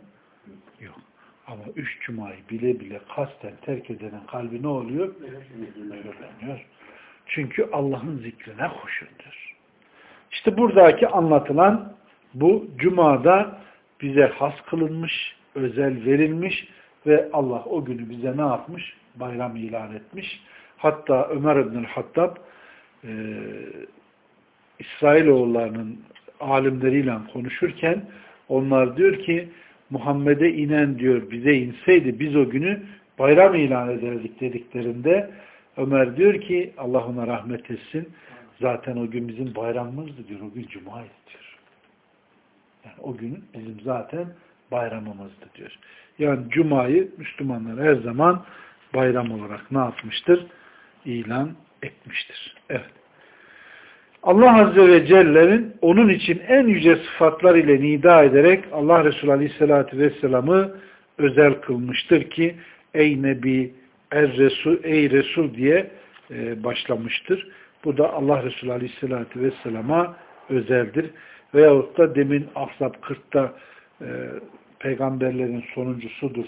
Yok. Ama üç cumayı bile bile kasten terk edenin kalbi ne oluyor? Mühürleniyor. Çünkü Allah'ın zikrine hoşundur. İşte buradaki anlatılan bu cumada bize has kılınmış, özel verilmiş ve Allah o günü bize ne yapmış? Bayram ilan etmiş. Hatta Ömer İbnül Hattab e, İsrailoğullarının alimleriyle konuşurken onlar diyor ki Muhammed'e inen diyor bize inseydi biz o günü bayram ilan ederdik dediklerinde Ömer diyor ki Allah ona rahmet etsin zaten o gün bizim bayramımızdı diyor o gün cumaydı diyor. Yani o gün bizim zaten bayramımızdı diyor. Yani cumayı Müslümanlar her zaman bayram olarak ne yapmıştır? İlan etmiştir. Evet. Allah Azze ve Celle'nin onun için en yüce sıfatlar ile nida ederek Allah Resulü Aleyhisselatü Vesselam'ı özel kılmıştır ki ey Nebi, er Resul, ey Resul diye e, başlamıştır. Bu da Allah Resulü Aleyhisselatü Vesselam'a özeldir. Veyahut da demin Ahzab 40'ta e, peygamberlerin sonuncusudur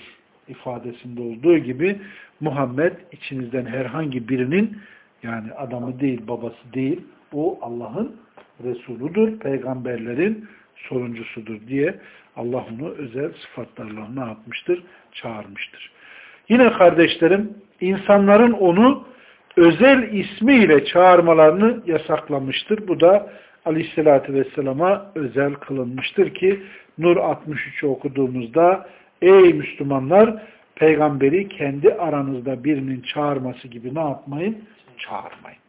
ifadesinde olduğu gibi Muhammed içinizden herhangi birinin yani adamı değil, babası değil, o Allah'ın Resuludur, peygamberlerin sonuncusudur diye Allah onu özel sıfatlarla ne yapmıştır? Çağırmıştır. Yine kardeşlerim, insanların onu özel ismiyle çağırmalarını yasaklamıştır. Bu da Aleyhisselatü Vesselam'a özel kılınmıştır ki Nur 63'ü okuduğumuzda ey Müslümanlar peygamberi kendi aranızda birinin çağırması gibi ne yapmayın? Çağırmayın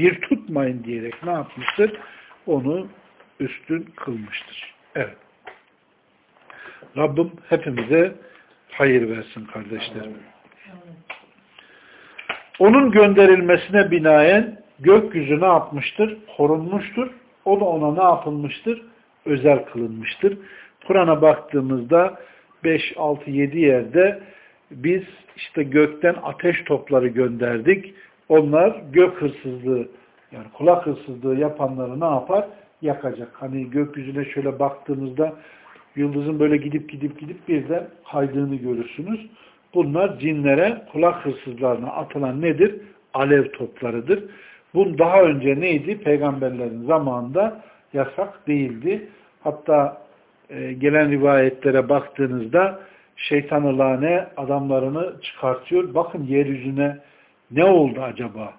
bir tutmayın diyerek ne yapmıştır? Onu üstün kılmıştır. Evet. Rabbim hepimize hayır versin kardeşlerim. Onun gönderilmesine binaen gökyüzü ne yapmıştır? Korunmuştur. O da ona ne yapılmıştır? Özel kılınmıştır. Kur'an'a baktığımızda 5, 6, 7 yerde biz işte gökten ateş topları gönderdik onlar gök hırsızlığı yani kulak hırsızlığı yapanları ne yapar? Yakacak. Hani gökyüzüne şöyle baktığımızda yıldızın böyle gidip gidip gidip birden kaydığını görürsünüz. Bunlar cinlere kulak hırsızlarına atılan nedir? Alev toplarıdır. Bunun daha önce neydi? Peygamberlerin zamanında yasak değildi. Hatta e, gelen rivayetlere baktığınızda şeytan-ı lane adamlarını çıkartıyor. Bakın yeryüzüne ne oldu acaba?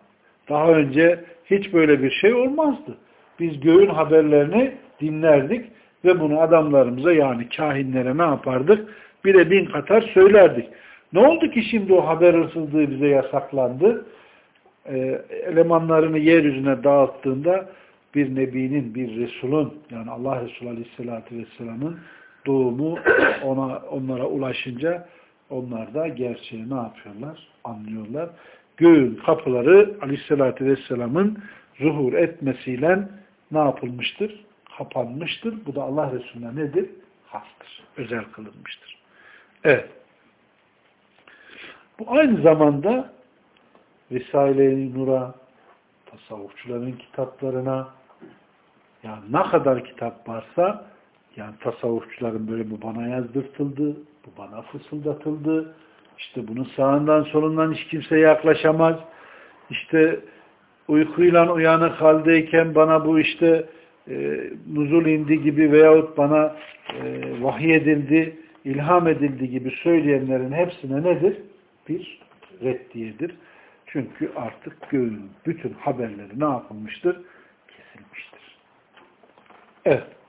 Daha önce hiç böyle bir şey olmazdı. Biz göğün haberlerini dinlerdik ve bunu adamlarımıza yani kahinlere ne yapardık? Bire bin katar söylerdik. Ne oldu ki şimdi o haber hırsızlığı bize yasaklandı? Ee, elemanlarını yeryüzüne dağıttığında bir nebinin, bir Resulün yani Allah Resulü Aleyhisselatü Vesselam'ın doğumu ona, onlara ulaşınca onlar da gerçeği ne yapıyorlar? Anlıyorlar göğün kapıları aleyhissalatü vesselamın zuhur etmesiyle ne yapılmıştır? Kapanmıştır. Bu da Allah Resulüne nedir? Hastır. Özel kılınmıştır. Evet. Bu aynı zamanda Risale-i Nur'a, tasavvufçuların kitaplarına, yani ne kadar kitap varsa, yani tasavvufçuların böyle bu bana yazdırtıldı, bu bana fısıldatıldı, işte bunun sağından solundan hiç kimse yaklaşamaz. İşte uykuyla uyanık haldeyken bana bu işte e, nuzul indi gibi veyahut bana e, vahiy edildi, ilham edildi gibi söyleyenlerin hepsine nedir? Bir reddiyedir. Çünkü artık göğün bütün haberleri ne yapılmıştır? Kesilmiştir. Evet.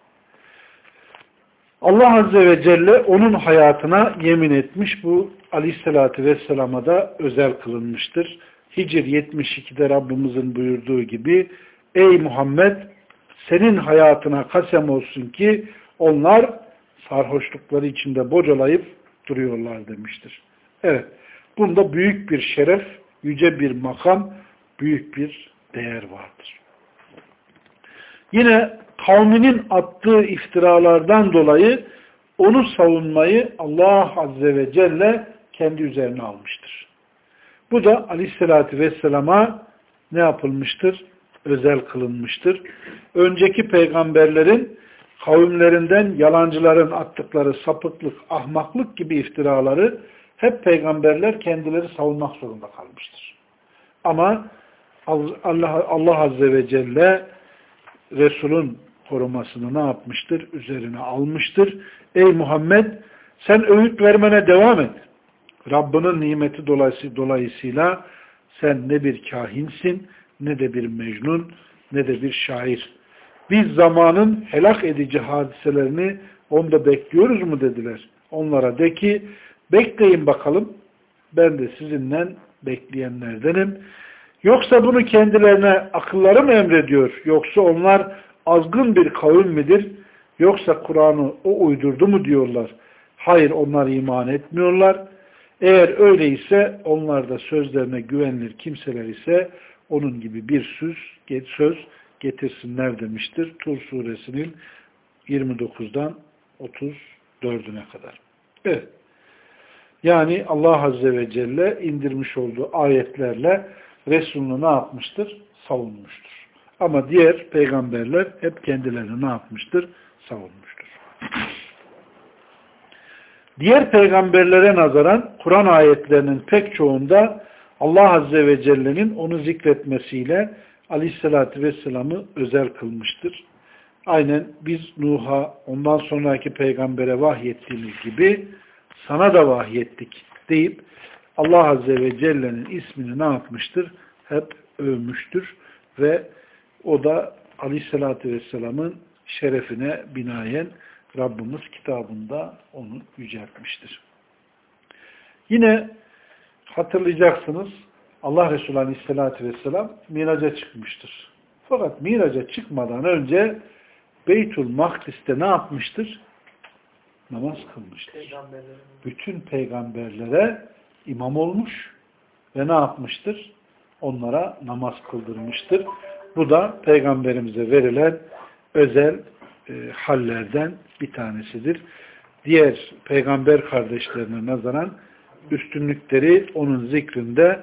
Allah Azze ve Celle onun hayatına yemin etmiş. Bu Aleyhisselatü Vesselam'a da özel kılınmıştır. Hicr 72'de Rabbimizin buyurduğu gibi Ey Muhammed senin hayatına kasem olsun ki onlar sarhoşlukları içinde bocalayıp duruyorlar demiştir. Evet. Bunda büyük bir şeref, yüce bir makam, büyük bir değer vardır. Yine kavminin attığı iftiralardan dolayı onu savunmayı Allah Azze ve Celle kendi üzerine almıştır. Bu da Aleyhisselatü Vesselam'a ne yapılmıştır? Özel kılınmıştır. Önceki peygamberlerin kavimlerinden yalancıların attıkları sapıklık, ahmaklık gibi iftiraları hep peygamberler kendileri savunmak zorunda kalmıştır. Ama Allah, Allah Azze ve Celle Resul'ün korumasını ne yapmıştır? Üzerine almıştır. Ey Muhammed sen öğüt vermene devam et. Rabbinin nimeti dolayısıyla sen ne bir kahinsin, ne de bir mecnun, ne de bir şair. Biz zamanın helak edici hadiselerini onda bekliyoruz mu dediler. Onlara de ki bekleyin bakalım ben de sizinle bekleyenlerdenim. Yoksa bunu kendilerine akılları mı emrediyor? Yoksa onlar azgın bir kavim midir? Yoksa Kur'an'ı o uydurdu mu diyorlar. Hayır onlar iman etmiyorlar. Eğer öyleyse onlar da sözlerine güvenilir kimseler ise onun gibi bir söz, söz getirsinler demiştir. Tur suresinin 29'dan 34'üne kadar. Evet. Yani Allah Azze ve Celle indirmiş olduğu ayetlerle Resulünü ne yapmıştır? Savunmuştur. Ama diğer peygamberler hep kendilerini ne yapmıştır? Savunmuştur. Diğer peygamberlere nazaran Kur'an ayetlerinin pek çoğunda Allah Azze ve Celle'nin onu zikretmesiyle Aleyhisselatü Vesselam'ı özel kılmıştır. Aynen biz Nuh'a ondan sonraki peygambere vahyettiğimiz gibi sana da vahyettik deyip Allah Azze ve Celle'nin ismini ne yapmıştır? Hep övmüştür ve o da Aleyhisselatü Vesselam'ın şerefine binaen Rabbimiz kitabında onu yüceltmiştir. Yine hatırlayacaksınız Allah Resulü Aleyhisselatü Vesselam miraca çıkmıştır. Fakat miraca çıkmadan önce Beytül Makdis'te ne yapmıştır? Namaz kılmıştır. Bütün peygamberlere imam olmuş ve ne yapmıştır? Onlara namaz kıldırmıştır. Bu da peygamberimize verilen özel e, hallerden bir tanesidir. Diğer peygamber kardeşlerine nazaran üstünlükleri onun zikrinde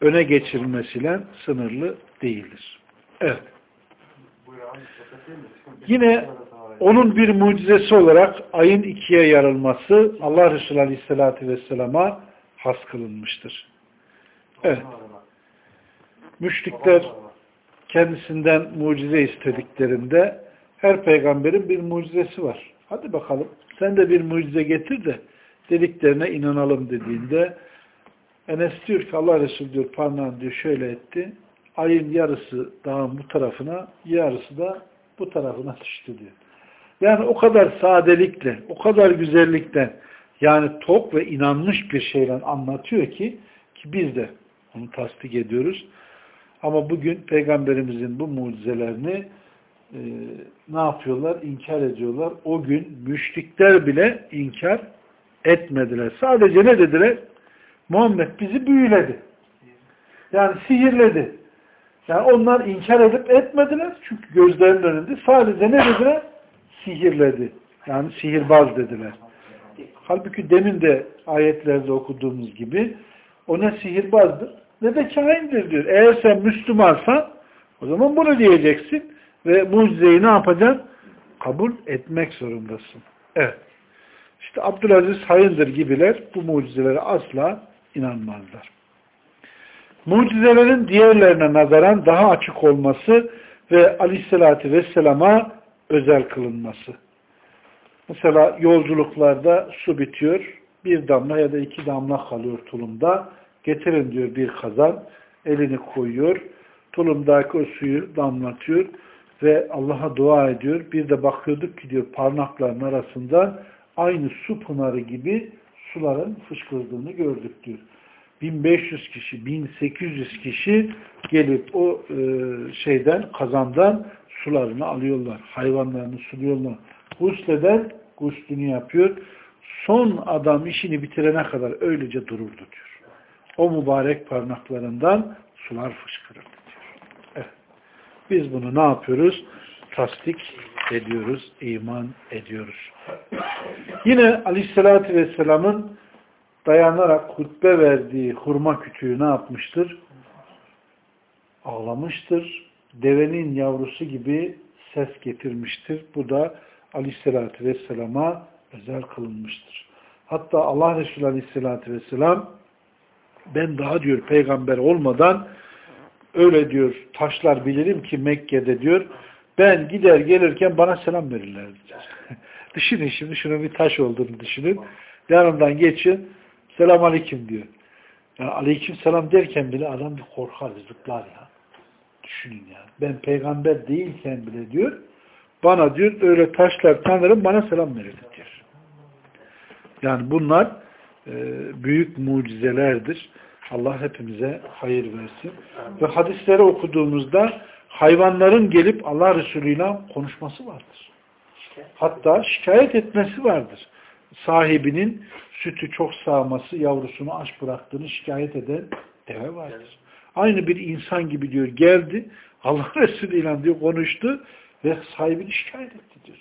öne geçirilmesiyle sınırlı değildir. Evet. Yine onun bir mucizesi olarak ayın ikiye yarılması Allah Resulü Aleyhisselatü Vesselam'a has kılınmıştır. Evet. Müşrikler kendisinden mucize istediklerinde her peygamberin bir mucizesi var. Hadi bakalım sen de bir mucize getir de dediklerine inanalım dediğinde Enes diyor ki Allah Resulü diyor parmağını diyor şöyle etti. Ayın yarısı dağın bu tarafına yarısı da bu tarafına düştü diyor. Yani o kadar sadelikle, o kadar güzellikten yani tok ve inanmış bir şeyle anlatıyor ki ki biz de onu tasdik ediyoruz. Ama bugün peygamberimizin bu mucizelerini e, ne yapıyorlar? İnkar ediyorlar. O gün müşrikler bile inkar etmediler. Sadece ne dediler? Muhammed bizi büyüledi. Yani sihirledi. Yani onlar inkar edip etmediler. Çünkü gözlerinin önünde sadece ne dediler? Sihirledi. Yani sihirbaz dediler. Halbuki demin de ayetlerde okuduğumuz gibi o ne sihirbazdır ne de kahindir diyor. Eğer sen Müslümansan o zaman bunu diyeceksin ve mucizeyi ne yapacaksın? Kabul etmek zorundasın. Evet. İşte Abdülaziz Hayındır gibiler bu mucizelere asla inanmazlar. Mucizelerin diğerlerine nazaran daha açık olması ve aleyhissalatü vesselama özel kılınması. Mesela yolculuklarda su bitiyor, bir damla ya da iki damla kalıyor tulumda. Getirin diyor bir kazan, elini koyuyor, tulumdaki o suyu damlatıyor ve Allah'a dua ediyor. Bir de bakıyorduk ki diyor parmakların arasından aynı su pınarı gibi suların fışkırdığını gördük diyor. 1500 kişi, 1800 kişi gelip o e, şeyden, kazandan sularını alıyorlar. Hayvanlarını suluyorlar. Gusleden guslünü yapıyor. Son adam işini bitirene kadar öylece dururdu diyor. O mübarek parmaklarından sular fışkırırdı diyor. Evet. Biz bunu ne yapıyoruz? Tasdik ediyoruz, iman ediyoruz. Yine Aleyhisselatü Vesselam'ın dayanarak hutbe verdiği hurma kütüğü ne yapmıştır? Ağlamıştır. Devenin yavrusu gibi ses getirmiştir. Bu da Aleyhisselatü Vesselam'a özel kılınmıştır. Hatta Allah Resulü Aleyhisselatü Vesselam ben daha diyor peygamber olmadan öyle diyor taşlar bilirim ki Mekke'de diyor ben gider gelirken bana selam verirler. <laughs> düşünün şimdi şunun bir taş olduğunu düşünün. Yanımdan geçin selam aleyküm diyor. Yani aleyküm selam derken bile adam bir korkar, zıplar ya. Düşünün ya. Ben peygamber değilken bile diyor bana diyor öyle taşlar tanırım bana selam verir diyor. Yani bunlar büyük mucizelerdir. Allah hepimize hayır versin. Ve hadisleri okuduğumuzda hayvanların gelip Allah Resulü ile konuşması vardır. Hatta şikayet etmesi vardır. Sahibinin sütü çok sağması, yavrusunu aç bıraktığını şikayet eden deve vardır. Aynı bir insan gibi diyor geldi, Allah <laughs> Resulü ile diyor konuştu ve sahibini şikayet etti diyor.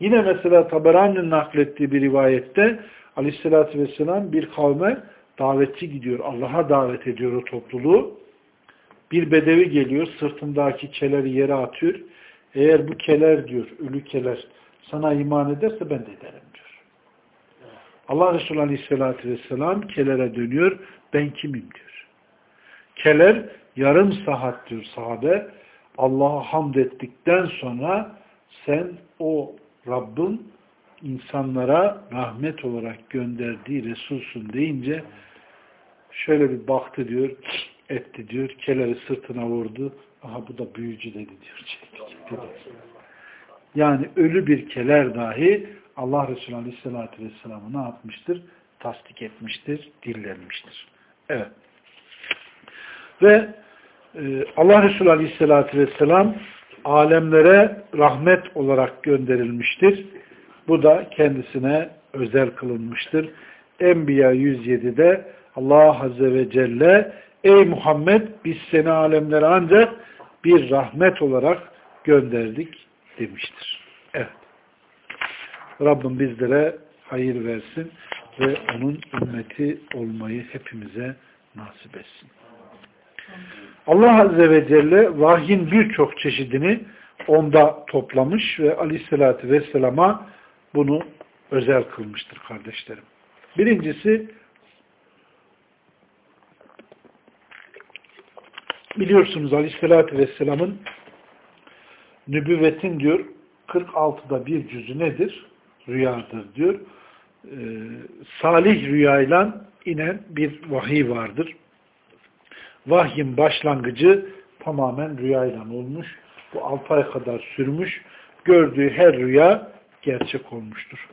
Yine mesela Taberani'nin naklettiği bir rivayette Aleyhisselatü Vesselam bir kavme davetçi gidiyor. Allah'a davet ediyor o topluluğu. Bir bedevi geliyor, sırtındaki keleri yere atıyor. Eğer bu keler diyor, ölü keler sana iman ederse ben de ederim diyor. Allah Resulü Aleyhisselatü Vesselam kelere dönüyor. Ben kimim diyor. Keler yarım saat diyor sahabe. Allah'a hamd ettikten sonra sen o Rabbin insanlara rahmet olarak gönderdiği Resulsun deyince şöyle bir baktı diyor, etti diyor, keleri sırtına vurdu. Aha bu da büyücü dedi diyor. Çekti <laughs> Yani ölü bir keler dahi Allah Resulü Aleyhisselatü Vesselam'ı ne yapmıştır? Tasdik etmiştir, dillenmiştir. Evet. Ve e, Allah Resulü Aleyhisselatü Vesselam alemlere rahmet olarak gönderilmiştir. Bu da kendisine özel kılınmıştır. Enbiya 107'de Allah Azze ve Celle Ey Muhammed biz seni alemlere ancak bir rahmet olarak gönderdik demiştir. Evet. Rabbim bizlere hayır versin ve onun ümmeti olmayı hepimize nasip etsin. Allah Azze ve Celle vahyin birçok çeşidini onda toplamış ve aleyhissalatü vesselama bunu özel kılmıştır kardeşlerim. Birincisi biliyorsunuz aleyhissalatü vesselamın nübüvvetin diyor 46'da bir cüzü nedir? Rüyadır diyor. Ee, salih rüyayla inen bir vahiy vardır. Vahyin başlangıcı tamamen rüyayla olmuş. Bu 6 ay kadar sürmüş. Gördüğü her rüya gerçek olmuştur.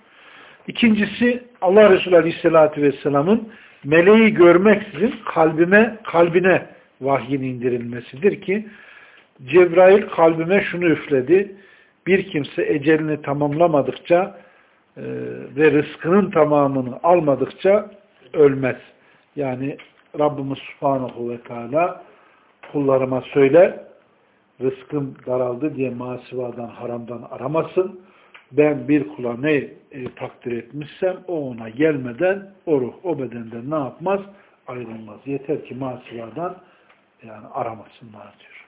İkincisi Allah Resulü Aleyhisselatü Vesselam'ın meleği görmeksizin kalbime, kalbine vahyin indirilmesidir ki Cebrail kalbime şunu üfledi. Bir kimse ecelini tamamlamadıkça e, ve rızkının tamamını almadıkça ölmez. Yani Rabbimiz Subhanahu ve Teala kullarıma söyle rızkım daraldı diye masivadan, haramdan aramasın ben bir kula ne e, takdir etmişsem o ona gelmeden o ruh o bedenden ne yapmaz? Ayrılmaz. Yeter ki masivadan yani aramasınlar diyor.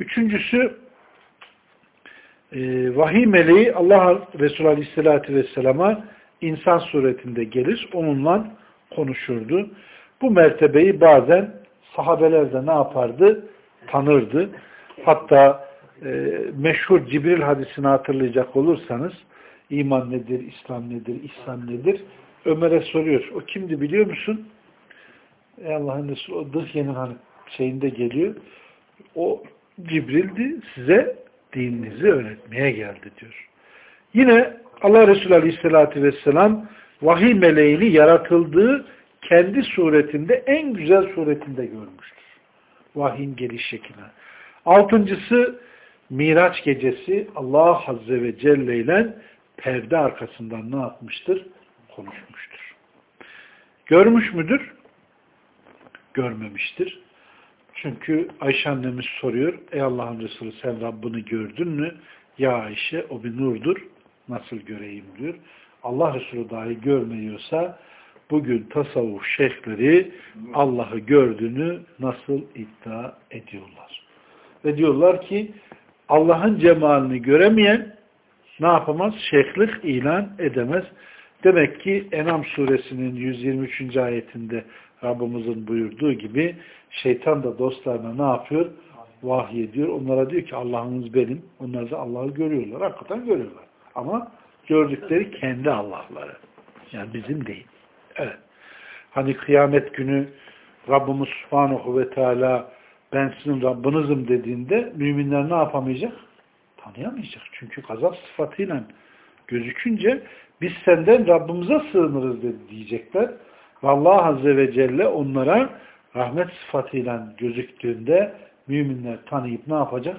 Üçüncüsü e, vahiy meleği Allah Resulü Aleyhisselatü Vesselam'a insan suretinde gelir. Onunla konuşurdu. Bu mertebeyi bazen sahabeler de ne yapardı? Tanırdı. Hatta e, meşhur Cibril hadisini hatırlayacak olursanız iman nedir, İslam nedir, İslam nedir? Ömer'e soruyor. O kimdi biliyor musun? Ey Allah'ın Resulü o Dıhye'nin hani şeyinde geliyor. O Cibril'di. Size dininizi öğretmeye geldi diyor. Yine Allah Resulü Aleyhisselatü Vesselam vahiy meleğini yaratıldığı kendi suretinde en güzel suretinde görmüştür. Vahyin geliş şekline. Altıncısı Miraç gecesi Allah Azze ve Celle ile perde arkasından ne yapmıştır? Konuşmuştur. Görmüş müdür? Görmemiştir. Çünkü Ayşe annemiz soruyor, ey Allah'ın Resulü sen Rabbini gördün mü? Ya Ayşe o bir nurdur, nasıl göreyim diyor. Allah Resulü dahi görmüyorsa bugün tasavvuf şeyhleri Allah'ı gördüğünü nasıl iddia ediyorlar. Ve diyorlar ki Allah'ın cemalini göremeyen ne yapamaz? Şeyhlik ilan edemez. Demek ki Enam suresinin 123. ayetinde Rabbimizin buyurduğu gibi şeytan da dostlarına ne yapıyor? Vahiy ediyor. Onlara diyor ki Allah'ınız benim. Onlar da Allah'ı görüyorlar. Hakikaten görüyorlar. Ama gördükleri kendi Allah'ları. Yani bizim değil. Evet. Hani kıyamet günü Rabbimiz Subhanahu ve Teala ben sizin Rabbinizim dediğinde müminler ne yapamayacak? Tanıyamayacak. Çünkü gazap sıfatıyla gözükünce biz senden Rabbimize sığınırız dedi diyecekler. Ve Allah Azze ve Celle onlara rahmet sıfatıyla gözüktüğünde müminler tanıyıp ne yapacak?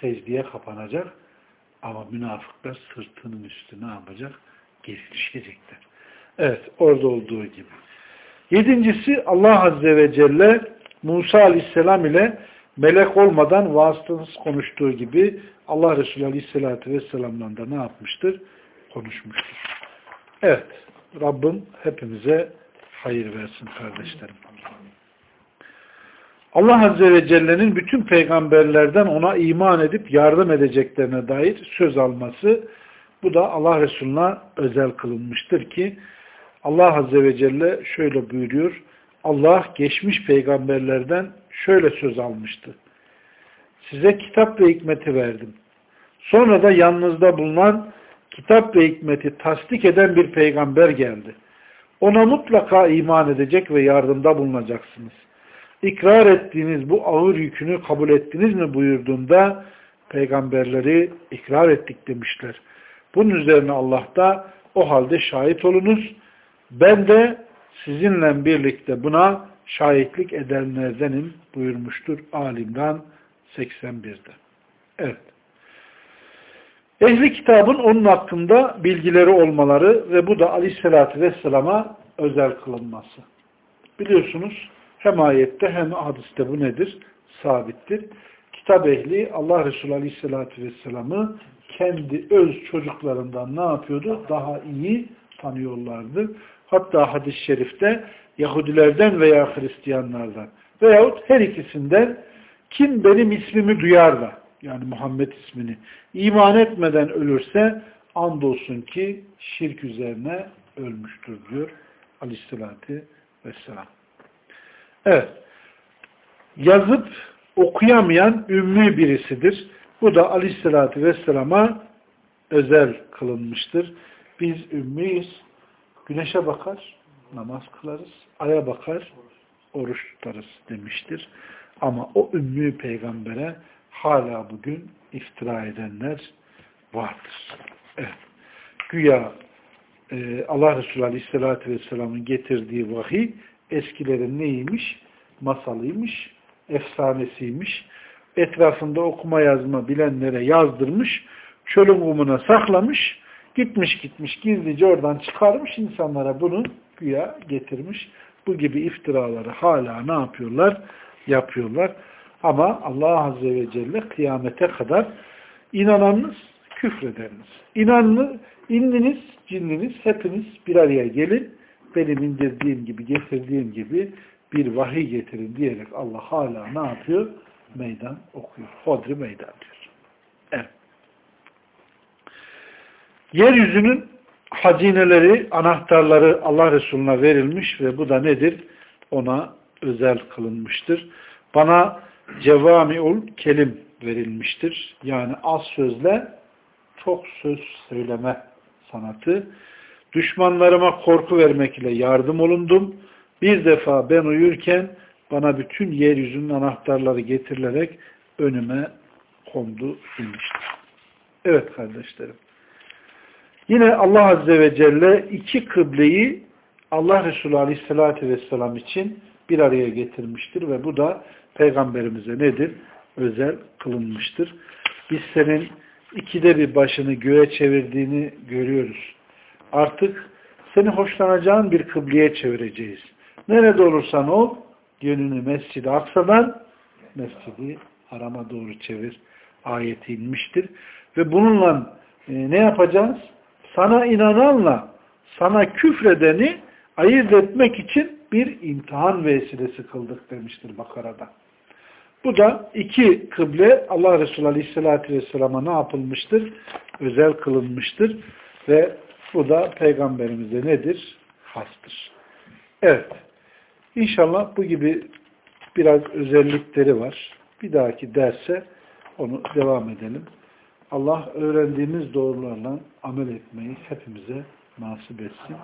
Secdeye kapanacak. Ama münafıklar sırtının üstü ne yapacak? Geri düşecekler. Evet, orada olduğu gibi. Yedincisi Allah Azze ve Celle Musa Aleyhisselam ile melek olmadan vasıtasız konuştuğu gibi Allah Resulü Aleyhisselatü Vesselam'la da ne yapmıştır? Konuşmuştur. Evet, Rabbim hepimize hayır versin kardeşlerim. Allah Azze ve Celle'nin bütün peygamberlerden ona iman edip yardım edeceklerine dair söz alması bu da Allah Resulü'ne özel kılınmıştır ki Allah Azze ve Celle şöyle buyuruyor. Allah geçmiş peygamberlerden şöyle söz almıştı. Size kitap ve hikmeti verdim. Sonra da yanınızda bulunan kitap ve hikmeti tasdik eden bir peygamber geldi. Ona mutlaka iman edecek ve yardımda bulunacaksınız. İkrar ettiğiniz bu ağır yükünü kabul ettiniz mi buyurduğunda peygamberleri ikrar ettik demişler. Bunun üzerine Allah da o halde şahit olunuz. Ben de sizinle birlikte buna şahitlik edenlerdenim buyurmuştur Alim'dan 81'de. Evet. Ehli kitabın onun hakkında bilgileri olmaları ve bu da aleyhissalatü vesselama özel kılınması. Biliyorsunuz hem ayette hem hadiste bu nedir? Sabittir. Kitap ehli Allah Resulü aleyhissalatü vesselamı kendi öz çocuklarından ne yapıyordu? Daha iyi tanıyorlardı. Hatta hadis-i şerifte Yahudilerden veya Hristiyanlardan veyahut her ikisinden kim benim ismimi duyar da yani Muhammed ismini iman etmeden ölürse andolsun ki şirk üzerine ölmüştür diyor aleyhissalatü vesselam. Evet. Yazıp okuyamayan ümmi birisidir. Bu da aleyhissalatü vesselama özel kılınmıştır. Biz ümmiyiz. Güneşe bakar, namaz kılarız. Aya bakar, oruç tutarız demiştir. Ama o ümmü peygambere hala bugün iftira edenler vardır. Evet. Güya e, Allah Resulü Aleyhisselatü Vesselam'ın getirdiği vahiy eskilerin neymiş? Masalıymış, efsanesiymiş. Etrafında okuma yazma bilenlere yazdırmış, çölün kumuna saklamış, gitmiş gitmiş gizlice oradan çıkarmış insanlara bunu güya getirmiş. Bu gibi iftiraları hala ne yapıyorlar? Yapıyorlar. Ama Allah Azze ve Celle kıyamete kadar inananınız, küfredeniniz. İnanlı, inliniz, cinliniz hepiniz bir araya gelin. Benim indirdiğim gibi, getirdiğim gibi bir vahiy getirin diyerek Allah hala ne yapıyor? Meydan okuyor. Hodri meydan diyor. Evet. Yeryüzünün hazineleri, anahtarları Allah Resulüne verilmiş ve bu da nedir? Ona özel kılınmıştır. Bana cevamiul kelim verilmiştir. Yani az sözle çok söz söyleme sanatı. Düşmanlarıma korku vermek ile yardım olundum. Bir defa ben uyurken bana bütün yeryüzünün anahtarları getirilerek önüme kondu inmiştir. Evet kardeşlerim. Yine Allah Azze ve Celle iki kıbleyi Allah Resulü Aleyhisselatü Vesselam için bir araya getirmiştir ve bu da Peygamberimize nedir? Özel kılınmıştır. Biz senin ikide bir başını göğe çevirdiğini görüyoruz. Artık seni hoşlanacağın bir kıbleye çevireceğiz. Nerede olursan ol, yönünü Mescid-i Aksa'dan Mescid-i Haram'a doğru çevir. Ayeti inmiştir. Ve bununla e, ne yapacağız? Sana inananla sana küfredeni ayırt etmek için bir imtihan vesilesi kıldık demiştir Bakara'da. Bu da iki kıble Allah Resulü Aleyhisselatü Vesselam'a ne yapılmıştır? Özel kılınmıştır. Ve bu da peygamberimize nedir? Hastır. Evet. İnşallah bu gibi biraz özellikleri var. Bir dahaki derse onu devam edelim. Allah öğrendiğimiz doğrularla amel etmeyi hepimize nasip etsin.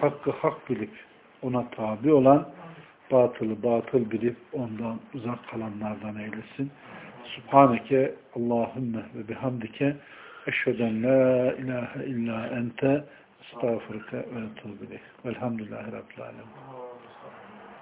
Hakkı hak bilip ona tabi olan, batılı batıl bilip ondan uzak kalanlardan eylesin. Subhaneke Allahümme ve bihamdike eşheden la ilahe illa ente estağfurke ve etûbü Velhamdülillahi Rabbil Alemin.